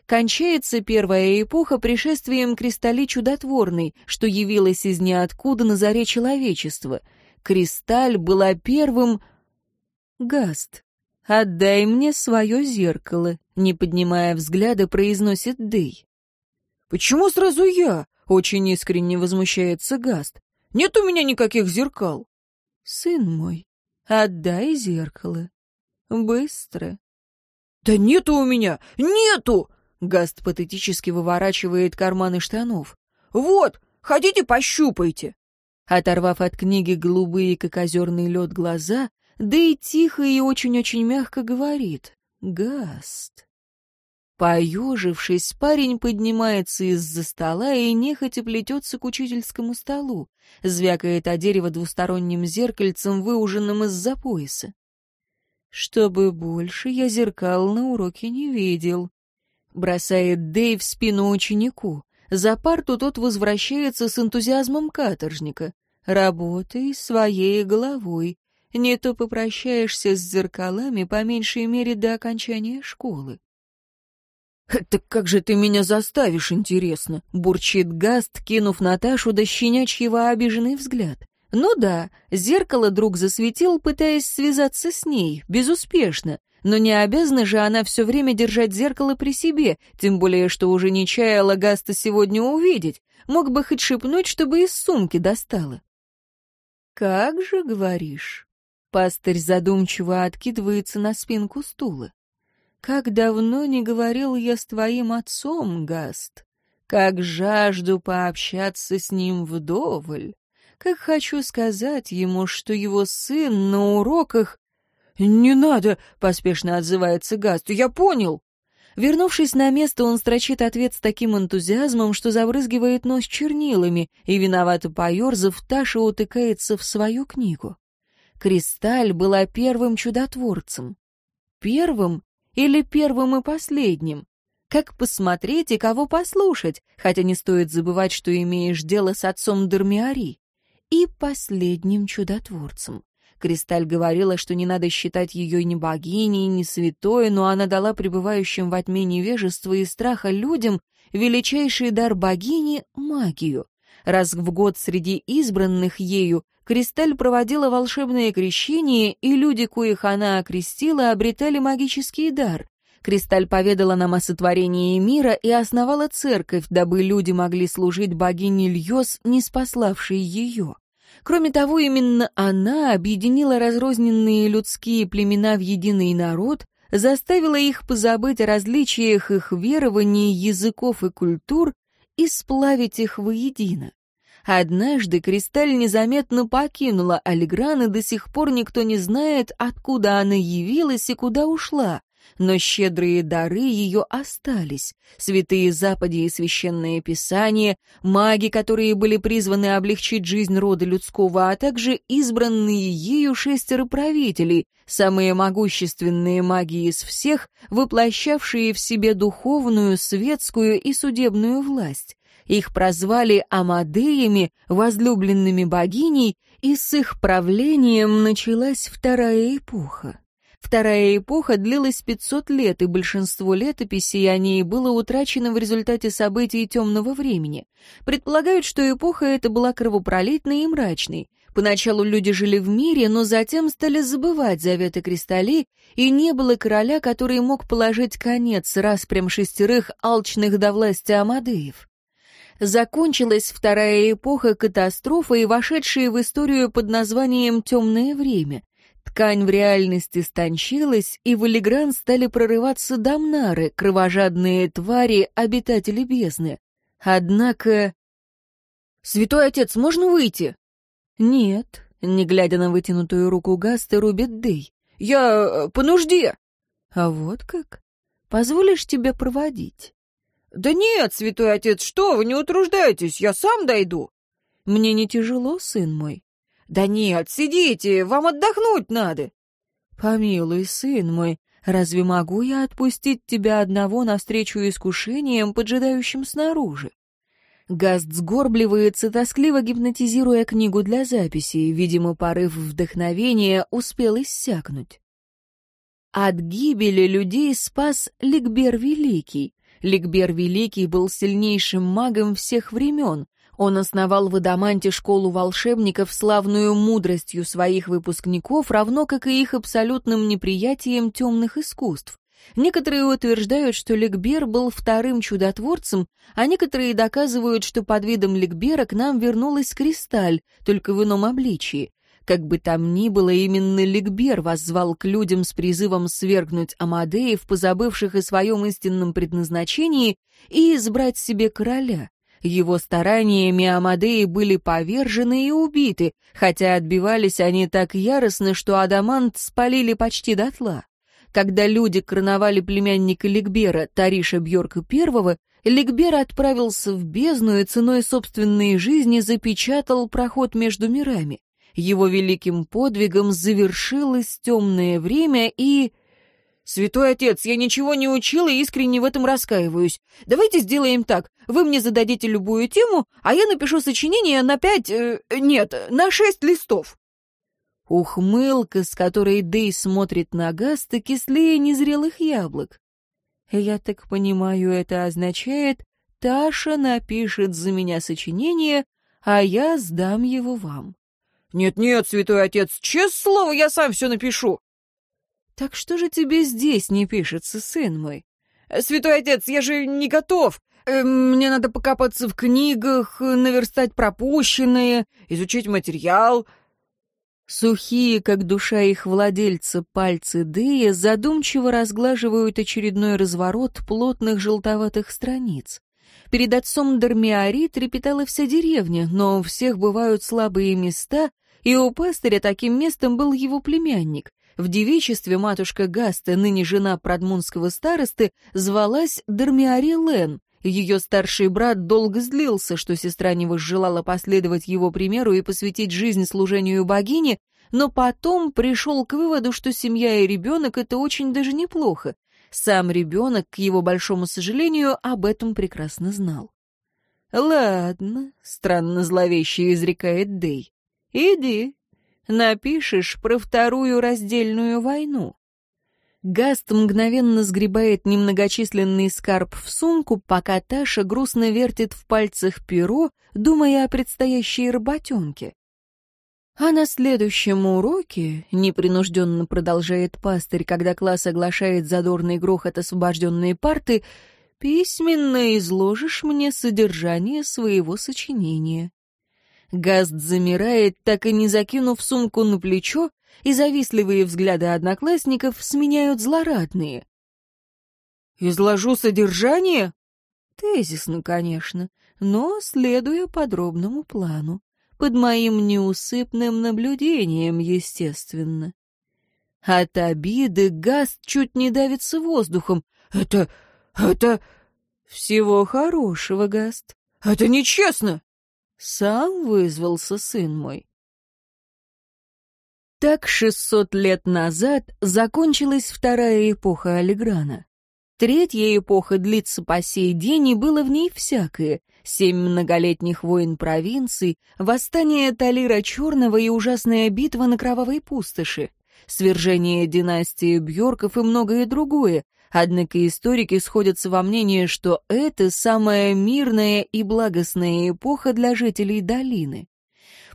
Кончается первая эпоха пришествием кристалли чудотворной, что явилось из ниоткуда на заре человечества. Кристаль была первым Гаст, отдай мне свое зеркало», — не поднимая взгляда, произносит Дэй. «Почему сразу я?» — очень искренне возмущается Гаст. «Нет у меня никаких зеркал». «Сын мой, отдай зеркало. Быстро». «Да нету у меня! Нету!» Гаст патетически выворачивает карманы штанов. «Вот, хотите, пощупайте!» Оторвав от книги голубые, как озерный лед, глаза, да и тихо и очень-очень мягко говорит «Гаст». Поежившись, парень поднимается из-за стола и нехотя плетется к учительскому столу, звякает о дерево двусторонним зеркальцем, выуженным из-за пояса. «Чтобы больше я зеркал на уроке не видел», — бросает Дэй в спину ученику. За парту тот возвращается с энтузиазмом каторжника. «Работай своей головой, не то попрощаешься с зеркалами по меньшей мере до окончания школы. «Э, «Так как же ты меня заставишь, интересно?» — бурчит Гаст, кинув Наташу до щенячьего обиженный взгляд. «Ну да, зеркало друг засветил, пытаясь связаться с ней, безуспешно. Но не обязана же она все время держать зеркало при себе, тем более, что уже не чаяла Гаста сегодня увидеть. Мог бы хоть шепнуть, чтобы из сумки достала». «Как же, говоришь?» Пастырь задумчиво откидывается на спинку стула. «Как давно не говорил я с твоим отцом, Гаст! Как жажду пообщаться с ним вдоволь! Как хочу сказать ему, что его сын на уроках...» «Не надо!» — поспешно отзывается Гаст. «Я понял!» Вернувшись на место, он строчит ответ с таким энтузиазмом, что забрызгивает нос чернилами, и, виновато поерзав, Таша утыкается в свою книгу. Кристаль была первым чудотворцем. Первым или первым и последним? Как посмотреть и кого послушать, хотя не стоит забывать, что имеешь дело с отцом Дермиари. И последним чудотворцем. Кристаль говорила, что не надо считать ее ни богиней, ни святой, но она дала пребывающим во тьме невежества и страха людям величайший дар богини — магию, Раз в год среди избранных ею Кристаль проводила волшебное крещение, и люди, коих она окрестила, обретали магический дар. Кристаль поведала нам о сотворении мира и основала церковь, дабы люди могли служить богине Льос, не спаславшей ее. Кроме того, именно она объединила разрозненные людские племена в единый народ, заставила их позабыть о различиях их верований, языков и культур и сплавить их воедино. Однажды Кристаль незаметно покинула Алигран, и до сих пор никто не знает, откуда она явилась и куда ушла. Но щедрые дары ее остались. Святые Запади и Священное Писание, маги, которые были призваны облегчить жизнь рода людского, а также избранные ею шестеро правителей, самые могущественные маги из всех, воплощавшие в себе духовную, светскую и судебную власть. Их прозвали Амадеями, возлюбленными богиней, и с их правлением началась вторая эпоха. Вторая эпоха длилась 500 лет, и большинство летописей о ней было утрачено в результате событий темного времени. Предполагают, что эпоха эта была кровопролитной и мрачной. Поначалу люди жили в мире, но затем стали забывать заветы Кристалли, и не было короля, который мог положить конец распрям шестерых алчных до власти Амадеев закончилась вторая эпоха катастрофы и вошедшие в историю под названием «Темное время», Ткань в реальности стончилась, и в Элигран стали прорываться домнары, кровожадные твари, обитатели бездны. Однако... «Святой отец, можно выйти?» «Нет», — не глядя на вытянутую руку Гаста, рубит Дэй. «Я э, по нужде!» «А вот как? Позволишь тебя проводить?» «Да нет, святой отец, что вы, не утруждайтесь, я сам дойду!» «Мне не тяжело, сын мой. «Да нет, сидите, вам отдохнуть надо». «Помилуй, сын мой, разве могу я отпустить тебя одного навстречу искушениям, поджидающим снаружи?» Гаст сгорбливается, тоскливо гипнотизируя книгу для записи, видимо, порыв вдохновения успел иссякнуть. От гибели людей спас Ликбер Великий. Ликбер Великий был сильнейшим магом всех времен. Он основал в Адаманте школу волшебников, славную мудростью своих выпускников, равно как и их абсолютным неприятием темных искусств. Некоторые утверждают, что Ликбер был вторым чудотворцем, а некоторые доказывают, что под видом Ликбера к нам вернулась Кристаль, только в ином обличии. Как бы там ни было, именно Ликбер воззвал к людям с призывом свергнуть Амадеев, позабывших о своем истинном предназначении, и избрать себе короля. Его стараниями Амадеи были повержены и убиты, хотя отбивались они так яростно, что Адамант спалили почти дотла. Когда люди короновали племянника Ликбера, Тариша Бьорка I, Ликбер отправился в бездну и ценой собственной жизни запечатал проход между мирами. Его великим подвигом завершилось темное время и... «Святой отец, я ничего не учила и искренне в этом раскаиваюсь. Давайте сделаем так. Вы мне зададите любую тему, а я напишу сочинение на пять... Э, нет, на шесть листов». Ухмылка, с которой Дэй смотрит на Гаста, кислее незрелых яблок. «Я так понимаю, это означает, Таша напишет за меня сочинение, а я сдам его вам». «Нет-нет, святой отец, честное слово, я сам все напишу. Так что же тебе здесь не пишется, сын мой? Святой отец, я же не готов. Э, мне надо покопаться в книгах, наверстать пропущенные, изучить материал. Сухие, как душа их владельца, пальцы Дея задумчиво разглаживают очередной разворот плотных желтоватых страниц. Перед отцом Дармиари трепетала вся деревня, но у всех бывают слабые места, и у пастыря таким местом был его племянник. В девичестве матушка Гаста, ныне жена Продмунского старосты, звалась Дармиари Лен. Ее старший брат долго злился, что сестра не возжелала последовать его примеру и посвятить жизнь служению богине, но потом пришел к выводу, что семья и ребенок — это очень даже неплохо. Сам ребенок, к его большому сожалению, об этом прекрасно знал. «Ладно», — странно зловеще изрекает Дэй. «Иди, напишешь про Вторую раздельную войну. Гаст мгновенно сгребает немногочисленный скарб в сумку, пока Таша грустно вертит в пальцах перо, думая о предстоящей работенке. А на следующем уроке, непринужденно продолжает пастырь, когда класс оглашает задорный грохот освобожденной парты, письменно изложишь мне содержание своего сочинения. Гаст замирает, так и не закинув сумку на плечо, и завистливые взгляды одноклассников сменяют злорадные. «Изложу содержание?» Тезисно, конечно, но следуя подробному плану. Под моим неусыпным наблюдением, естественно. От обиды Гаст чуть не давится воздухом. «Это... это...» «Всего хорошего, Гаст». «Это нечестно!» сам вызвался сын мой. Так 600 лет назад закончилась вторая эпоха Алиграна. Третья эпоха длится по сей день, и было в ней всякое. Семь многолетних войн провинций, восстание Талира Черного и ужасная битва на Кровавой пустоши, свержение династии Бьорков и многое другое, Однако историки сходятся во мнении, что это самая мирная и благостная эпоха для жителей долины.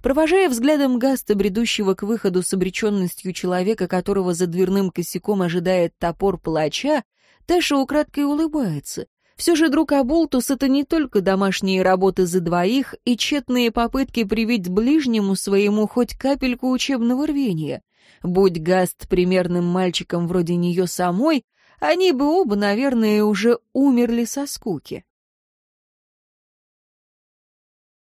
Провожая взглядом Гаста, бредущего к выходу с обреченностью человека, которого за дверным косяком ожидает топор палача, Тэша украдкой улыбается. Все же друг Аболтус — это не только домашние работы за двоих и тщетные попытки привить ближнему своему хоть капельку учебного рвения. Будь Гаст примерным мальчиком вроде нее самой, они бы оба, наверное, уже умерли со скуки.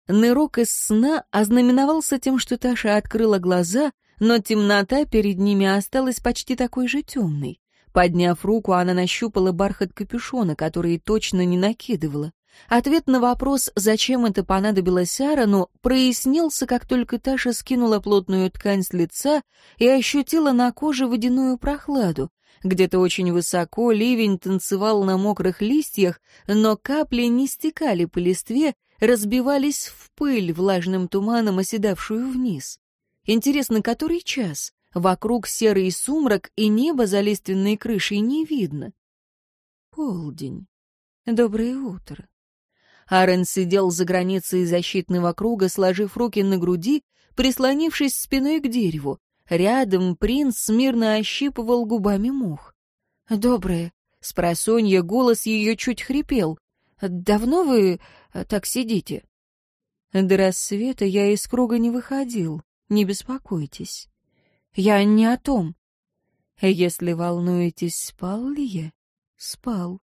Нырок из сна ознаменовался тем, что Таша открыла глаза, но темнота перед ними осталась почти такой же темной. Подняв руку, она нащупала бархат капюшона, который точно не накидывала. Ответ на вопрос, зачем это понадобилось Арону, прояснился, как только Таша скинула плотную ткань с лица и ощутила на коже водяную прохладу. Где-то очень высоко ливень танцевал на мокрых листьях, но капли не стекали по листве, разбивались в пыль влажным туманом, оседавшую вниз. Интересно, который час? Вокруг серый сумрак, и небо за лиственной крышей не видно. Полдень. Доброе утро. Арен сидел за границей защитного круга, сложив руки на груди, прислонившись спиной к дереву. Рядом принц мирно ощипывал губами мух. Доброе, Спросонья голос ее чуть хрипел. «Давно вы э, так сидите?» До рассвета я из круга не выходил. Не беспокойтесь. Я не о том. Если волнуетесь, спал ли я? Спал.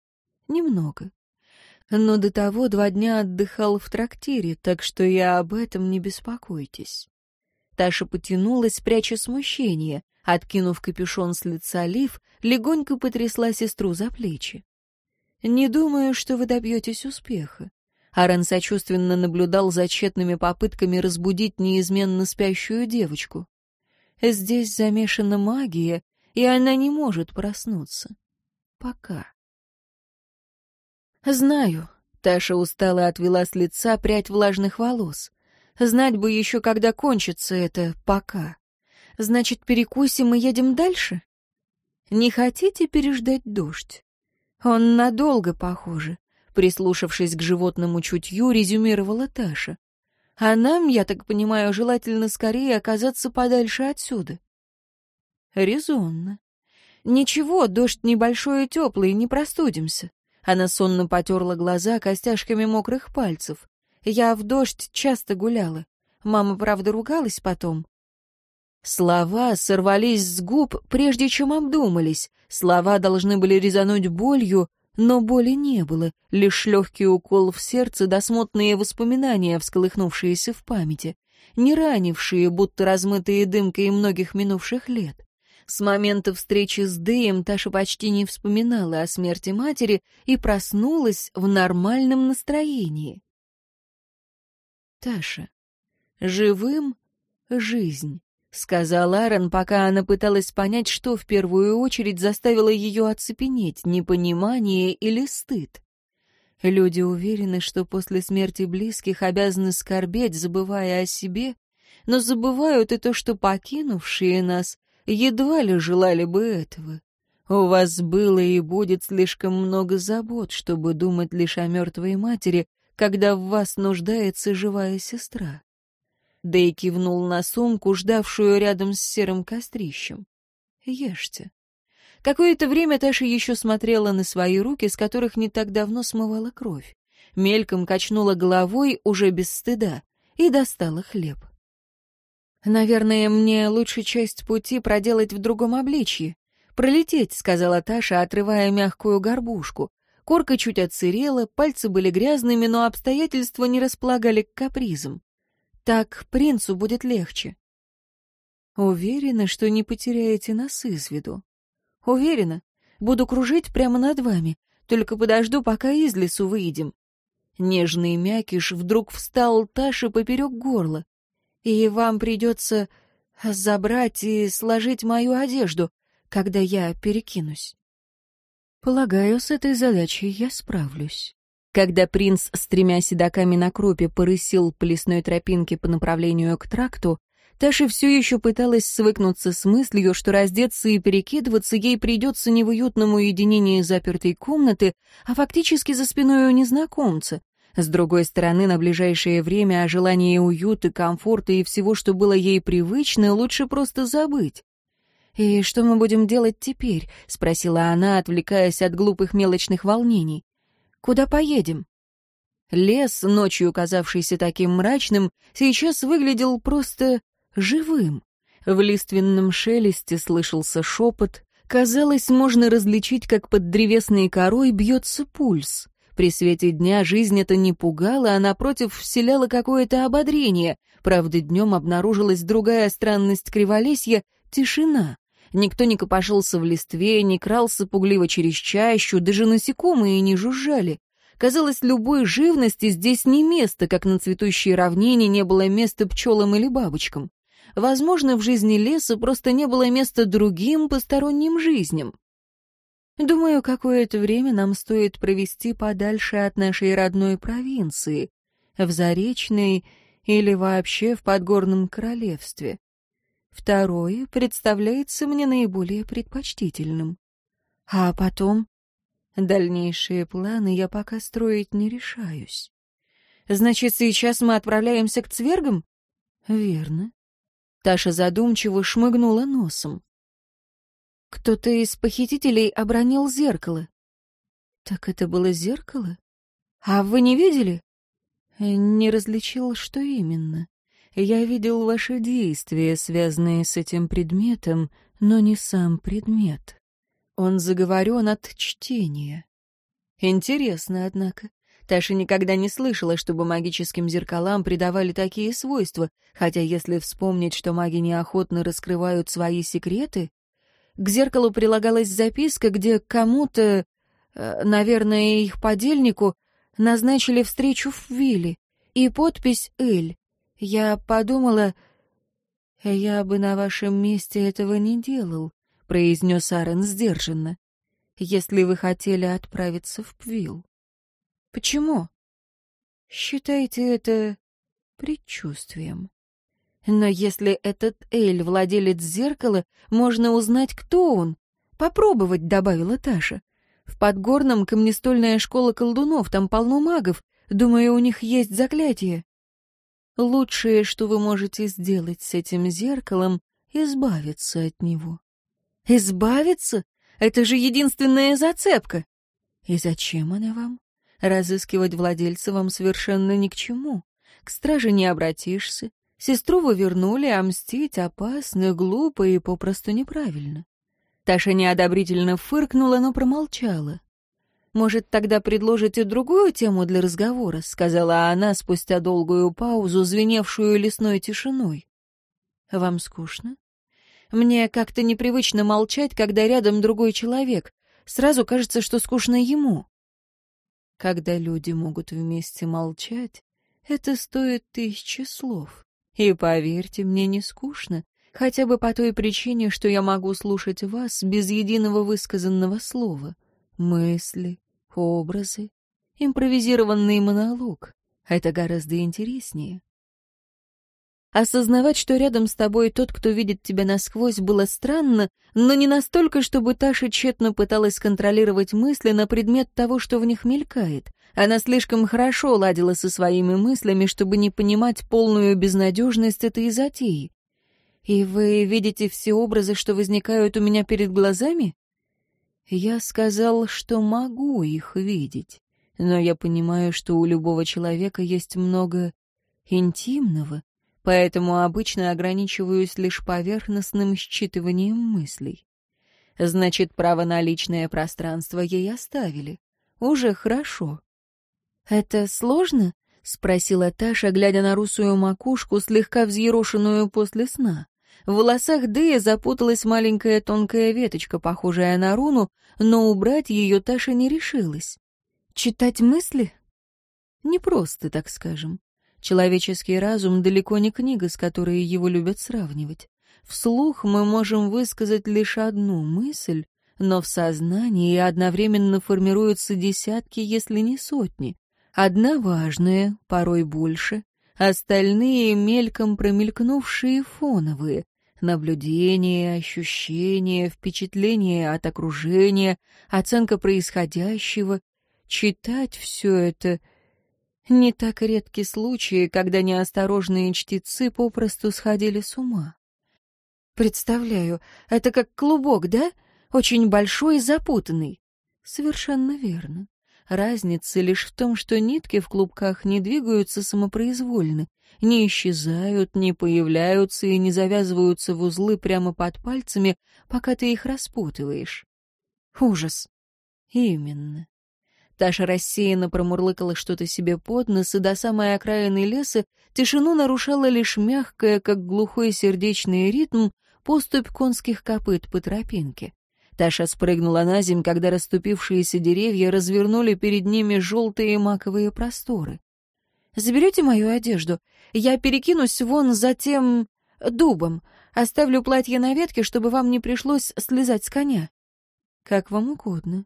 Немного. Но до того два дня отдыхал в трактире, так что я об этом не беспокойтесь. Таша потянулась, пряча смущение. Откинув капюшон с лица Лив, легонько потрясла сестру за плечи. «Не думаю, что вы добьетесь успеха». Аран сочувственно наблюдал за тщетными попытками разбудить неизменно спящую девочку. «Здесь замешана магия, и она не может проснуться. Пока». «Знаю», — Таша устало отвела с лица прядь влажных волос. Знать бы еще, когда кончится это «пока». Значит, перекусим и едем дальше? Не хотите переждать дождь? Он надолго, похоже, прислушавшись к животному чутью, резюмировала Таша. А нам, я так понимаю, желательно скорее оказаться подальше отсюда. Резонно. Ничего, дождь небольшой и теплый, не простудимся. Она сонно потерла глаза костяшками мокрых пальцев. Я в дождь часто гуляла. Мама, правда, ругалась потом. Слова сорвались с губ, прежде чем обдумались. Слова должны были резануть болью, но боли не было, лишь легкий укол в сердце да смутные воспоминания, всколыхнувшиеся в памяти, не ранившие, будто размытые дымкой многих минувших лет. С момента встречи с Дэем Таша почти не вспоминала о смерти матери и проснулась в нормальном настроении. Таша. «Живым — жизнь», — сказал Аарон, пока она пыталась понять, что в первую очередь заставило ее оцепенеть, непонимание или стыд. Люди уверены, что после смерти близких обязаны скорбеть, забывая о себе, но забывают и то, что покинувшие нас едва ли желали бы этого. У вас было и будет слишком много забот, чтобы думать лишь о мертвой матери, когда в вас нуждается живая сестра. Дэй кивнул на сумку, ждавшую рядом с серым кострищем. «Ешьте». Какое-то время Таша еще смотрела на свои руки, с которых не так давно смывала кровь. Мельком качнула головой, уже без стыда, и достала хлеб. «Наверное, мне лучше часть пути проделать в другом обличье. Пролететь», — сказала Таша, отрывая мягкую горбушку. Корка чуть отсырела, пальцы были грязными, но обстоятельства не располагали к капризам. Так принцу будет легче. Уверена, что не потеряете нас из виду. Уверена. Буду кружить прямо над вами. Только подожду, пока из лесу выйдем. Нежный мякиш вдруг встал Таше поперек горла. И вам придется забрать и сложить мою одежду, когда я перекинусь. Полагаю, с этой задачей я справлюсь. Когда принц с тремя седаками на крупе порысил по лесной тропинке по направлению к тракту, Таша все еще пыталась свыкнуться с мыслью, что раздеться и перекидываться ей придется не в уютном уединении запертой комнаты, а фактически за спиной у незнакомца. С другой стороны, на ближайшее время о желании уюта, комфорта и всего, что было ей привычно, лучше просто забыть. «И что мы будем делать теперь?» — спросила она, отвлекаясь от глупых мелочных волнений. «Куда поедем?» Лес, ночью казавшийся таким мрачным, сейчас выглядел просто живым. В лиственном шелесте слышался шепот. Казалось, можно различить, как под древесной корой бьется пульс. При свете дня жизнь это не пугала, а напротив вселяла какое-то ободрение. Правда, днем обнаружилась другая странность криволесья — тишина. Никто не копошился в листве, не крался пугливо через чащу, даже насекомые не жужжали. Казалось, любой живности здесь не место, как на цветущей равнине не было места пчелам или бабочкам. Возможно, в жизни леса просто не было места другим посторонним жизням. Думаю, какое-то время нам стоит провести подальше от нашей родной провинции, в Заречной или вообще в Подгорном Королевстве. Второе представляется мне наиболее предпочтительным. А потом... Дальнейшие планы я пока строить не решаюсь. Значит, сейчас мы отправляемся к цвергам? Верно. Таша задумчиво шмыгнула носом. Кто-то из похитителей обронил зеркало. Так это было зеркало? А вы не видели? Э, не различил, что именно. Я видел ваши действия, связанные с этим предметом, но не сам предмет. Он заговорен от чтения. Интересно, однако. Таша никогда не слышала, чтобы магическим зеркалам придавали такие свойства, хотя если вспомнить, что маги неохотно раскрывают свои секреты... К зеркалу прилагалась записка, где кому-то, э, наверное, их подельнику, назначили встречу в вилле, и подпись «Эль», я подумала... «Я бы на вашем месте этого не делал», — произнес Арен сдержанно, «если вы хотели отправиться в Пвилл». «Почему?» «Считайте это предчувствием». «Но если этот Эль владелец зеркала, можно узнать, кто он. Попробовать», — добавила Таша. «В Подгорном камнестольная школа колдунов, там полно магов. Думаю, у них есть заклятие». Лучшее, что вы можете сделать с этим зеркалом, избавиться от него. Избавиться? Это же единственная зацепка. И зачем она вам? Разыскивать владельца вам совершенно ни к чему. К страже не обратишься. Сестру вы вернули, а мстить опасно, глупо и попросту неправильно. Таша неодобрительно фыркнула, но промолчала. «Может, тогда предложите другую тему для разговора», — сказала она спустя долгую паузу, звеневшую лесной тишиной. «Вам скучно?» «Мне как-то непривычно молчать, когда рядом другой человек. Сразу кажется, что скучно ему». «Когда люди могут вместе молчать, это стоит тысячи слов. И поверьте, мне не скучно, хотя бы по той причине, что я могу слушать вас без единого высказанного слова. Мысли, образы, импровизированный монолог. Это гораздо интереснее. Осознавать, что рядом с тобой тот, кто видит тебя насквозь, было странно, но не настолько, чтобы Таша тщетно пыталась контролировать мысли на предмет того, что в них мелькает. Она слишком хорошо ладила со своими мыслями, чтобы не понимать полную безнадежность этой затеи. «И вы видите все образы, что возникают у меня перед глазами?» Я сказал, что могу их видеть, но я понимаю, что у любого человека есть много интимного, поэтому обычно ограничиваюсь лишь поверхностным считыванием мыслей. Значит, право на личное пространство ей оставили. Уже хорошо. «Это сложно?» — спросила Таша, глядя на русую макушку, слегка взъерошенную после сна. В волосах Дэя запуталась маленькая тонкая веточка, похожая на руну, но убрать ее Таша не решилась. «Читать мысли?» «Не просто, так скажем. Человеческий разум далеко не книга, с которой его любят сравнивать. Вслух мы можем высказать лишь одну мысль, но в сознании одновременно формируются десятки, если не сотни. Одна важная, порой больше, остальные мельком промелькнувшие фоновые. наблюдение, ощущение, впечатление от окружения, оценка происходящего, читать все это — не так редки случаи, когда неосторожные чтецы попросту сходили с ума. Представляю, это как клубок, да? Очень большой и запутанный. Совершенно верно. Разница лишь в том, что нитки в клубках не двигаются самопроизвольно, не исчезают, не появляются и не завязываются в узлы прямо под пальцами, пока ты их распутываешь. Ужас. Именно. Таша рассеянно промурлыкала что-то себе под нос, и до самой окраины леса тишину нарушала лишь мягкая, как глухой сердечный ритм, поступь конских копыт по тропинке. Таша спрыгнула на земь, когда расступившиеся деревья развернули перед ними желтые маковые просторы. «Заберете мою одежду? Я перекинусь вон за тем... дубом. Оставлю платье на ветке, чтобы вам не пришлось слезать с коня». «Как вам угодно».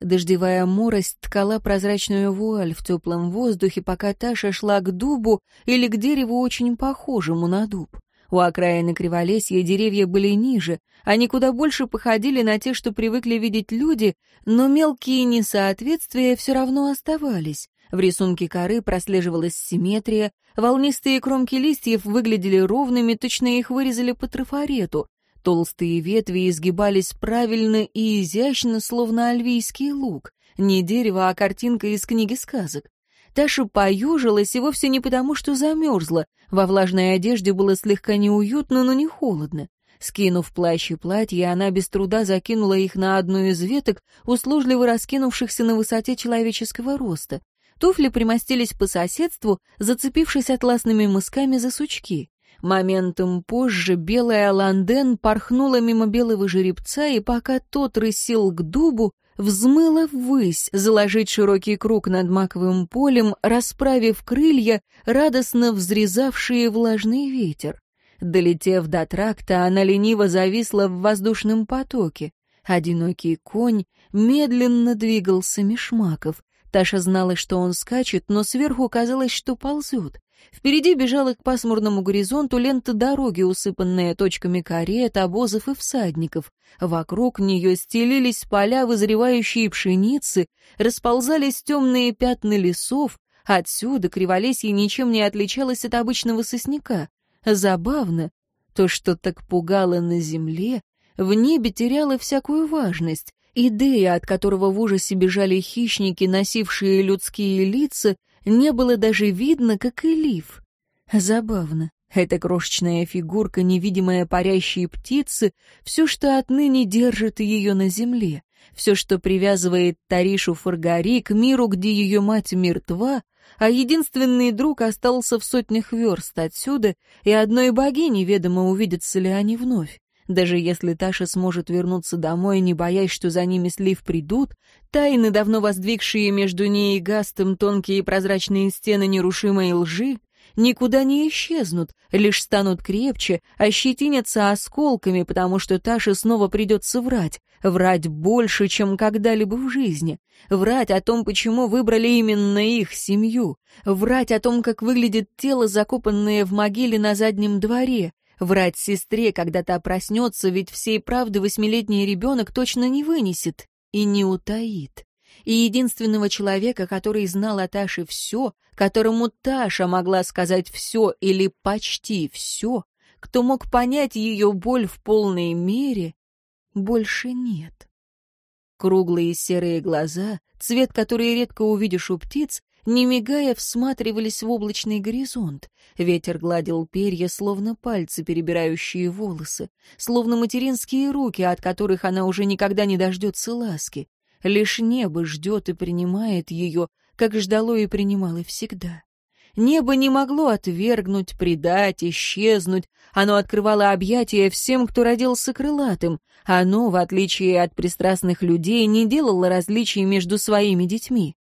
Дождевая морость ткала прозрачную вуаль в теплом воздухе, пока Таша шла к дубу или к дереву, очень похожему на дуб. У окраины Криволесья деревья были ниже, они куда больше походили на те, что привыкли видеть люди, но мелкие несоответствия все равно оставались. В рисунке коры прослеживалась симметрия, волнистые кромки листьев выглядели ровными, точно их вырезали по трафарету. Толстые ветви изгибались правильно и изящно, словно альвийский лук. Не дерево, а картинка из книги сказок. Таша поюжилась и вовсе не потому, что замерзла. Во влажной одежде было слегка неуютно, но не холодно. Скинув плащ и платье, она без труда закинула их на одну из веток, услужливо раскинувшихся на высоте человеческого роста. Туфли примостились по соседству, зацепившись атласными мысками за сучки. Моментом позже белая ланден порхнула мимо белого жеребца, и пока тот рысил к дубу, взмыла ввысь, заложить широкий круг над маковым полем, расправив крылья, радостно взрезавшие влажный ветер. Долетев до тракта, она лениво зависла в воздушном потоке. Одинокий конь медленно двигался меж Таша знала, что он скачет, но сверху казалось, что ползет. Впереди бежала к пасмурному горизонту лента дороги, усыпанная точками карет, обозов и всадников. Вокруг нее стелились поля, вызревающие пшеницы, расползались темные пятна лесов, отсюда криволесье ничем не отличалось от обычного сосняка. Забавно, то, что так пугало на земле, в небе теряло всякую важность, Идея, от которого в ужасе бежали хищники, носившие людские лица, не было даже видно, как и лив. Забавно. Эта крошечная фигурка, невидимая парящей птицы, все, что отныне держит ее на земле, все, что привязывает Таришу Фаргари к миру, где ее мать мертва, а единственный друг остался в сотнях верст отсюда, и одной богине ведомо увидятся ли они вновь. Даже если Таша сможет вернуться домой, не боясь, что за ними слив придут, тайны, давно воздвигшие между ней и Гастом тонкие прозрачные стены нерушимой лжи, никуда не исчезнут, лишь станут крепче, ощетинятся осколками, потому что Таше снова придется врать. Врать больше, чем когда-либо в жизни. Врать о том, почему выбрали именно их семью. Врать о том, как выглядит тело, закопанное в могиле на заднем дворе. Врать сестре, когда та проснется, ведь всей правды восьмилетний ребенок точно не вынесет и не утаит. И единственного человека, который знал о Таше все, которому Таша могла сказать все или почти все, кто мог понять ее боль в полной мере, больше нет. Круглые серые глаза, цвет, который редко увидишь у птиц, не мигая, всматривались в облачный горизонт. Ветер гладил перья, словно пальцы, перебирающие волосы, словно материнские руки, от которых она уже никогда не дождется ласки. Лишь небо ждет и принимает ее, как ждало и принимало всегда. Небо не могло отвергнуть, предать, исчезнуть. Оно открывало объятия всем, кто родился крылатым. Оно, в отличие от пристрастных людей, не делало различий между своими детьми.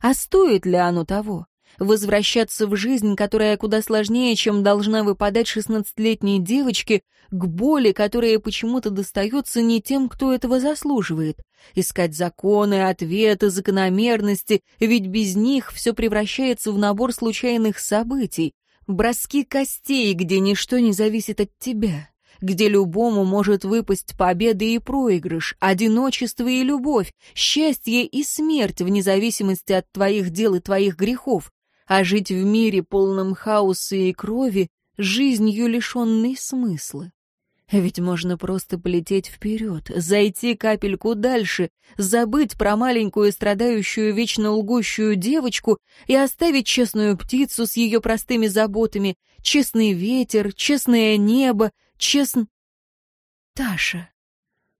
А стоит ли оно того? Возвращаться в жизнь, которая куда сложнее, чем должна выпадать шестнадцатилетней девочке, к боли, которая почему-то достается не тем, кто этого заслуживает. Искать законы, ответы, закономерности, ведь без них все превращается в набор случайных событий, броски костей, где ничто не зависит от тебя где любому может выпасть победа и проигрыш, одиночество и любовь, счастье и смерть вне зависимости от твоих дел и твоих грехов, а жить в мире полном хаоса и крови, жизнью лишенной смысла. Ведь можно просто полететь вперед, зайти капельку дальше, забыть про маленькую страдающую вечно лгущую девочку и оставить честную птицу с ее простыми заботами, честный ветер, честное небо, Честно. Таша.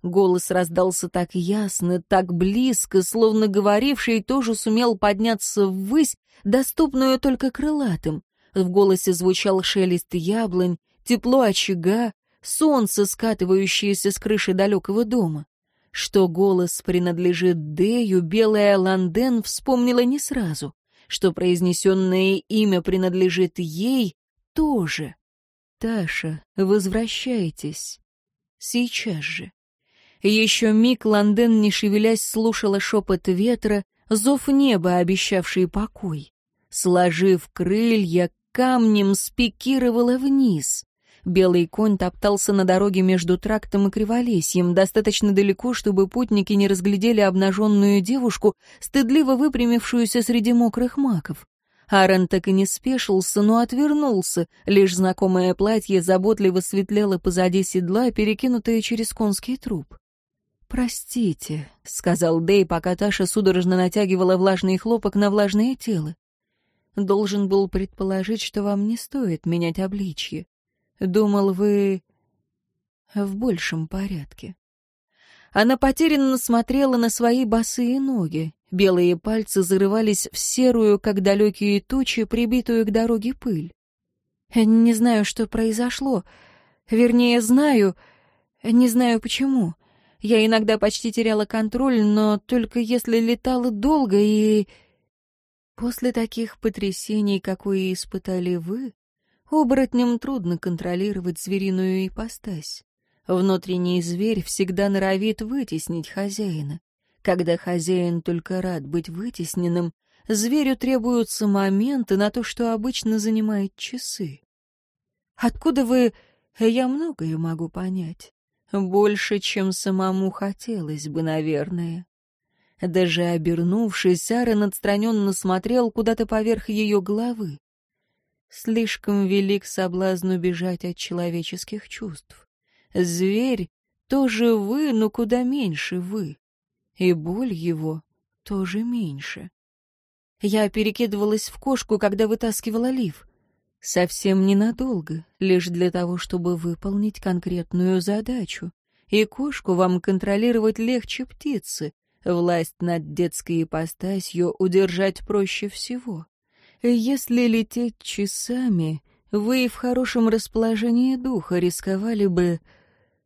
Голос раздался так ясно, так близко, словно говоривший тоже сумел подняться ввысь, доступную только крылатым. В голосе звучал шелест яблонь, тепло очага, солнце, скатывающееся с крыши далекого дома. Что голос принадлежит Дею, белая Ланден вспомнила не сразу. Что произнесенное имя принадлежит ей, тоже. Таша, возвращайтесь. Сейчас же. Еще миг Ланден, не шевелясь, слушала шепот ветра, зов неба, обещавший покой. Сложив крылья, камнем спикировала вниз. Белый конь топтался на дороге между трактом и криволесьем, достаточно далеко, чтобы путники не разглядели обнаженную девушку, стыдливо выпрямившуюся среди мокрых маков. Аарон так и не спешился, но отвернулся. Лишь знакомое платье заботливо светлело позади седла, перекинутое через конский труп. «Простите», — сказал Дэй, пока Таша судорожно натягивала влажный хлопок на влажные тела. «Должен был предположить, что вам не стоит менять обличье. Думал, вы... в большем порядке». Она потерянно смотрела на свои босые ноги. Белые пальцы зарывались в серую, как далекие тучи, прибитую к дороге пыль. Не знаю, что произошло. Вернее, знаю. Не знаю, почему. Я иногда почти теряла контроль, но только если летала долго и... После таких потрясений, какое испытали вы, оборотням трудно контролировать звериную ипостась. Внутренний зверь всегда норовит вытеснить хозяина. Когда хозяин только рад быть вытесненным, зверю требуются моменты на то, что обычно занимает часы. Откуда вы... Я многое могу понять. Больше, чем самому хотелось бы, наверное. Даже обернувшись, Аарон отстраненно смотрел куда-то поверх ее головы. Слишком велик соблазн убежать от человеческих чувств. Зверь тоже вы, но куда меньше вы и боль его тоже меньше. Я перекидывалась в кошку, когда вытаскивала лиф. Совсем ненадолго, лишь для того, чтобы выполнить конкретную задачу. И кошку вам контролировать легче птицы, власть над детской ипостасью удержать проще всего. Если лететь часами, вы в хорошем расположении духа рисковали бы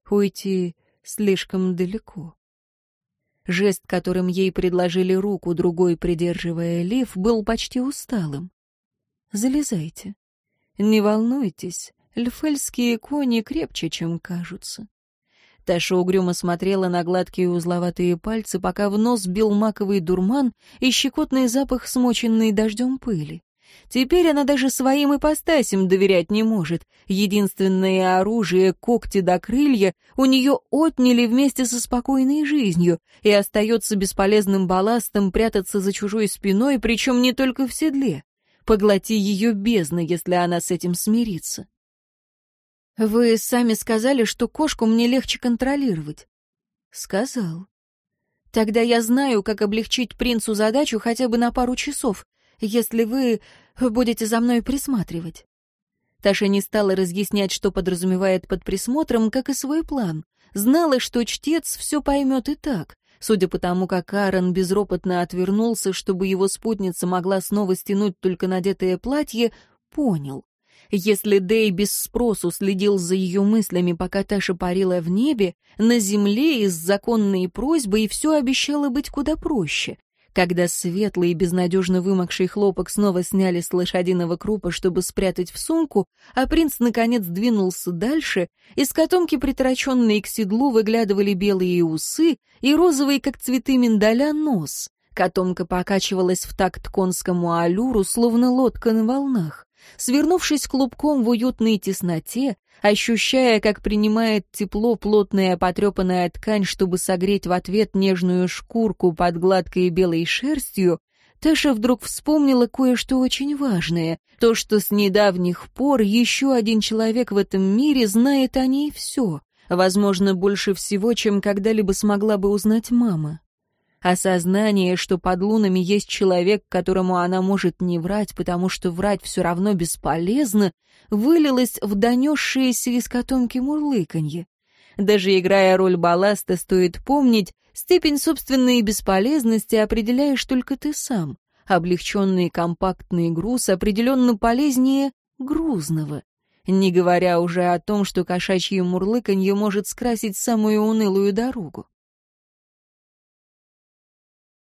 уйти слишком далеко. Жест, которым ей предложили руку, другой придерживая лиф, был почти усталым. «Залезайте. Не волнуйтесь, льфельские кони крепче, чем кажутся». Таша угрюмо смотрела на гладкие узловатые пальцы, пока в нос бил маковый дурман и щекотный запах, смоченной дождем пыли. Теперь она даже своим ипостасям доверять не может. Единственное оружие, когти да крылья, у нее отняли вместе со спокойной жизнью, и остается бесполезным балластом прятаться за чужой спиной, причем не только в седле. Поглоти ее бездна, если она с этим смирится. «Вы сами сказали, что кошку мне легче контролировать». «Сказал». «Тогда я знаю, как облегчить принцу задачу хотя бы на пару часов если вы будете за мной присматривать». Таша не стала разъяснять, что подразумевает под присмотром, как и свой план. Знала, что чтец все поймет и так. Судя по тому, как Аарон безропотно отвернулся, чтобы его спутница могла снова стянуть только надетое платье, понял. Если Дэй без спросу следил за ее мыслями, пока Таша парила в небе, на земле из законной просьбы и все обещало быть куда проще. Когда светлый и безнадежно вымокший хлопок снова сняли с лошадиного крупа, чтобы спрятать в сумку, а принц наконец двинулся дальше, из котомки, притороченные к седлу, выглядывали белые усы и розовые, как цветы миндаля, нос. Котомка покачивалась в такт конскому алюру, словно лодка на волнах. Свернувшись клубком в уютной тесноте, ощущая, как принимает тепло плотная потрепанная ткань, чтобы согреть в ответ нежную шкурку под гладкой белой шерстью, Тэша вдруг вспомнила кое-что очень важное, то, что с недавних пор еще один человек в этом мире знает о ней все, возможно, больше всего, чем когда-либо смогла бы узнать мама. Осознание, что под лунами есть человек, которому она может не врать, потому что врать все равно бесполезно, вылилось в донесшееся из котомки мурлыканье. Даже играя роль балласта, стоит помнить, степень собственной бесполезности определяешь только ты сам. Облегченный компактный груз определенно полезнее грузного. Не говоря уже о том, что кошачье мурлыканье может скрасить самую унылую дорогу.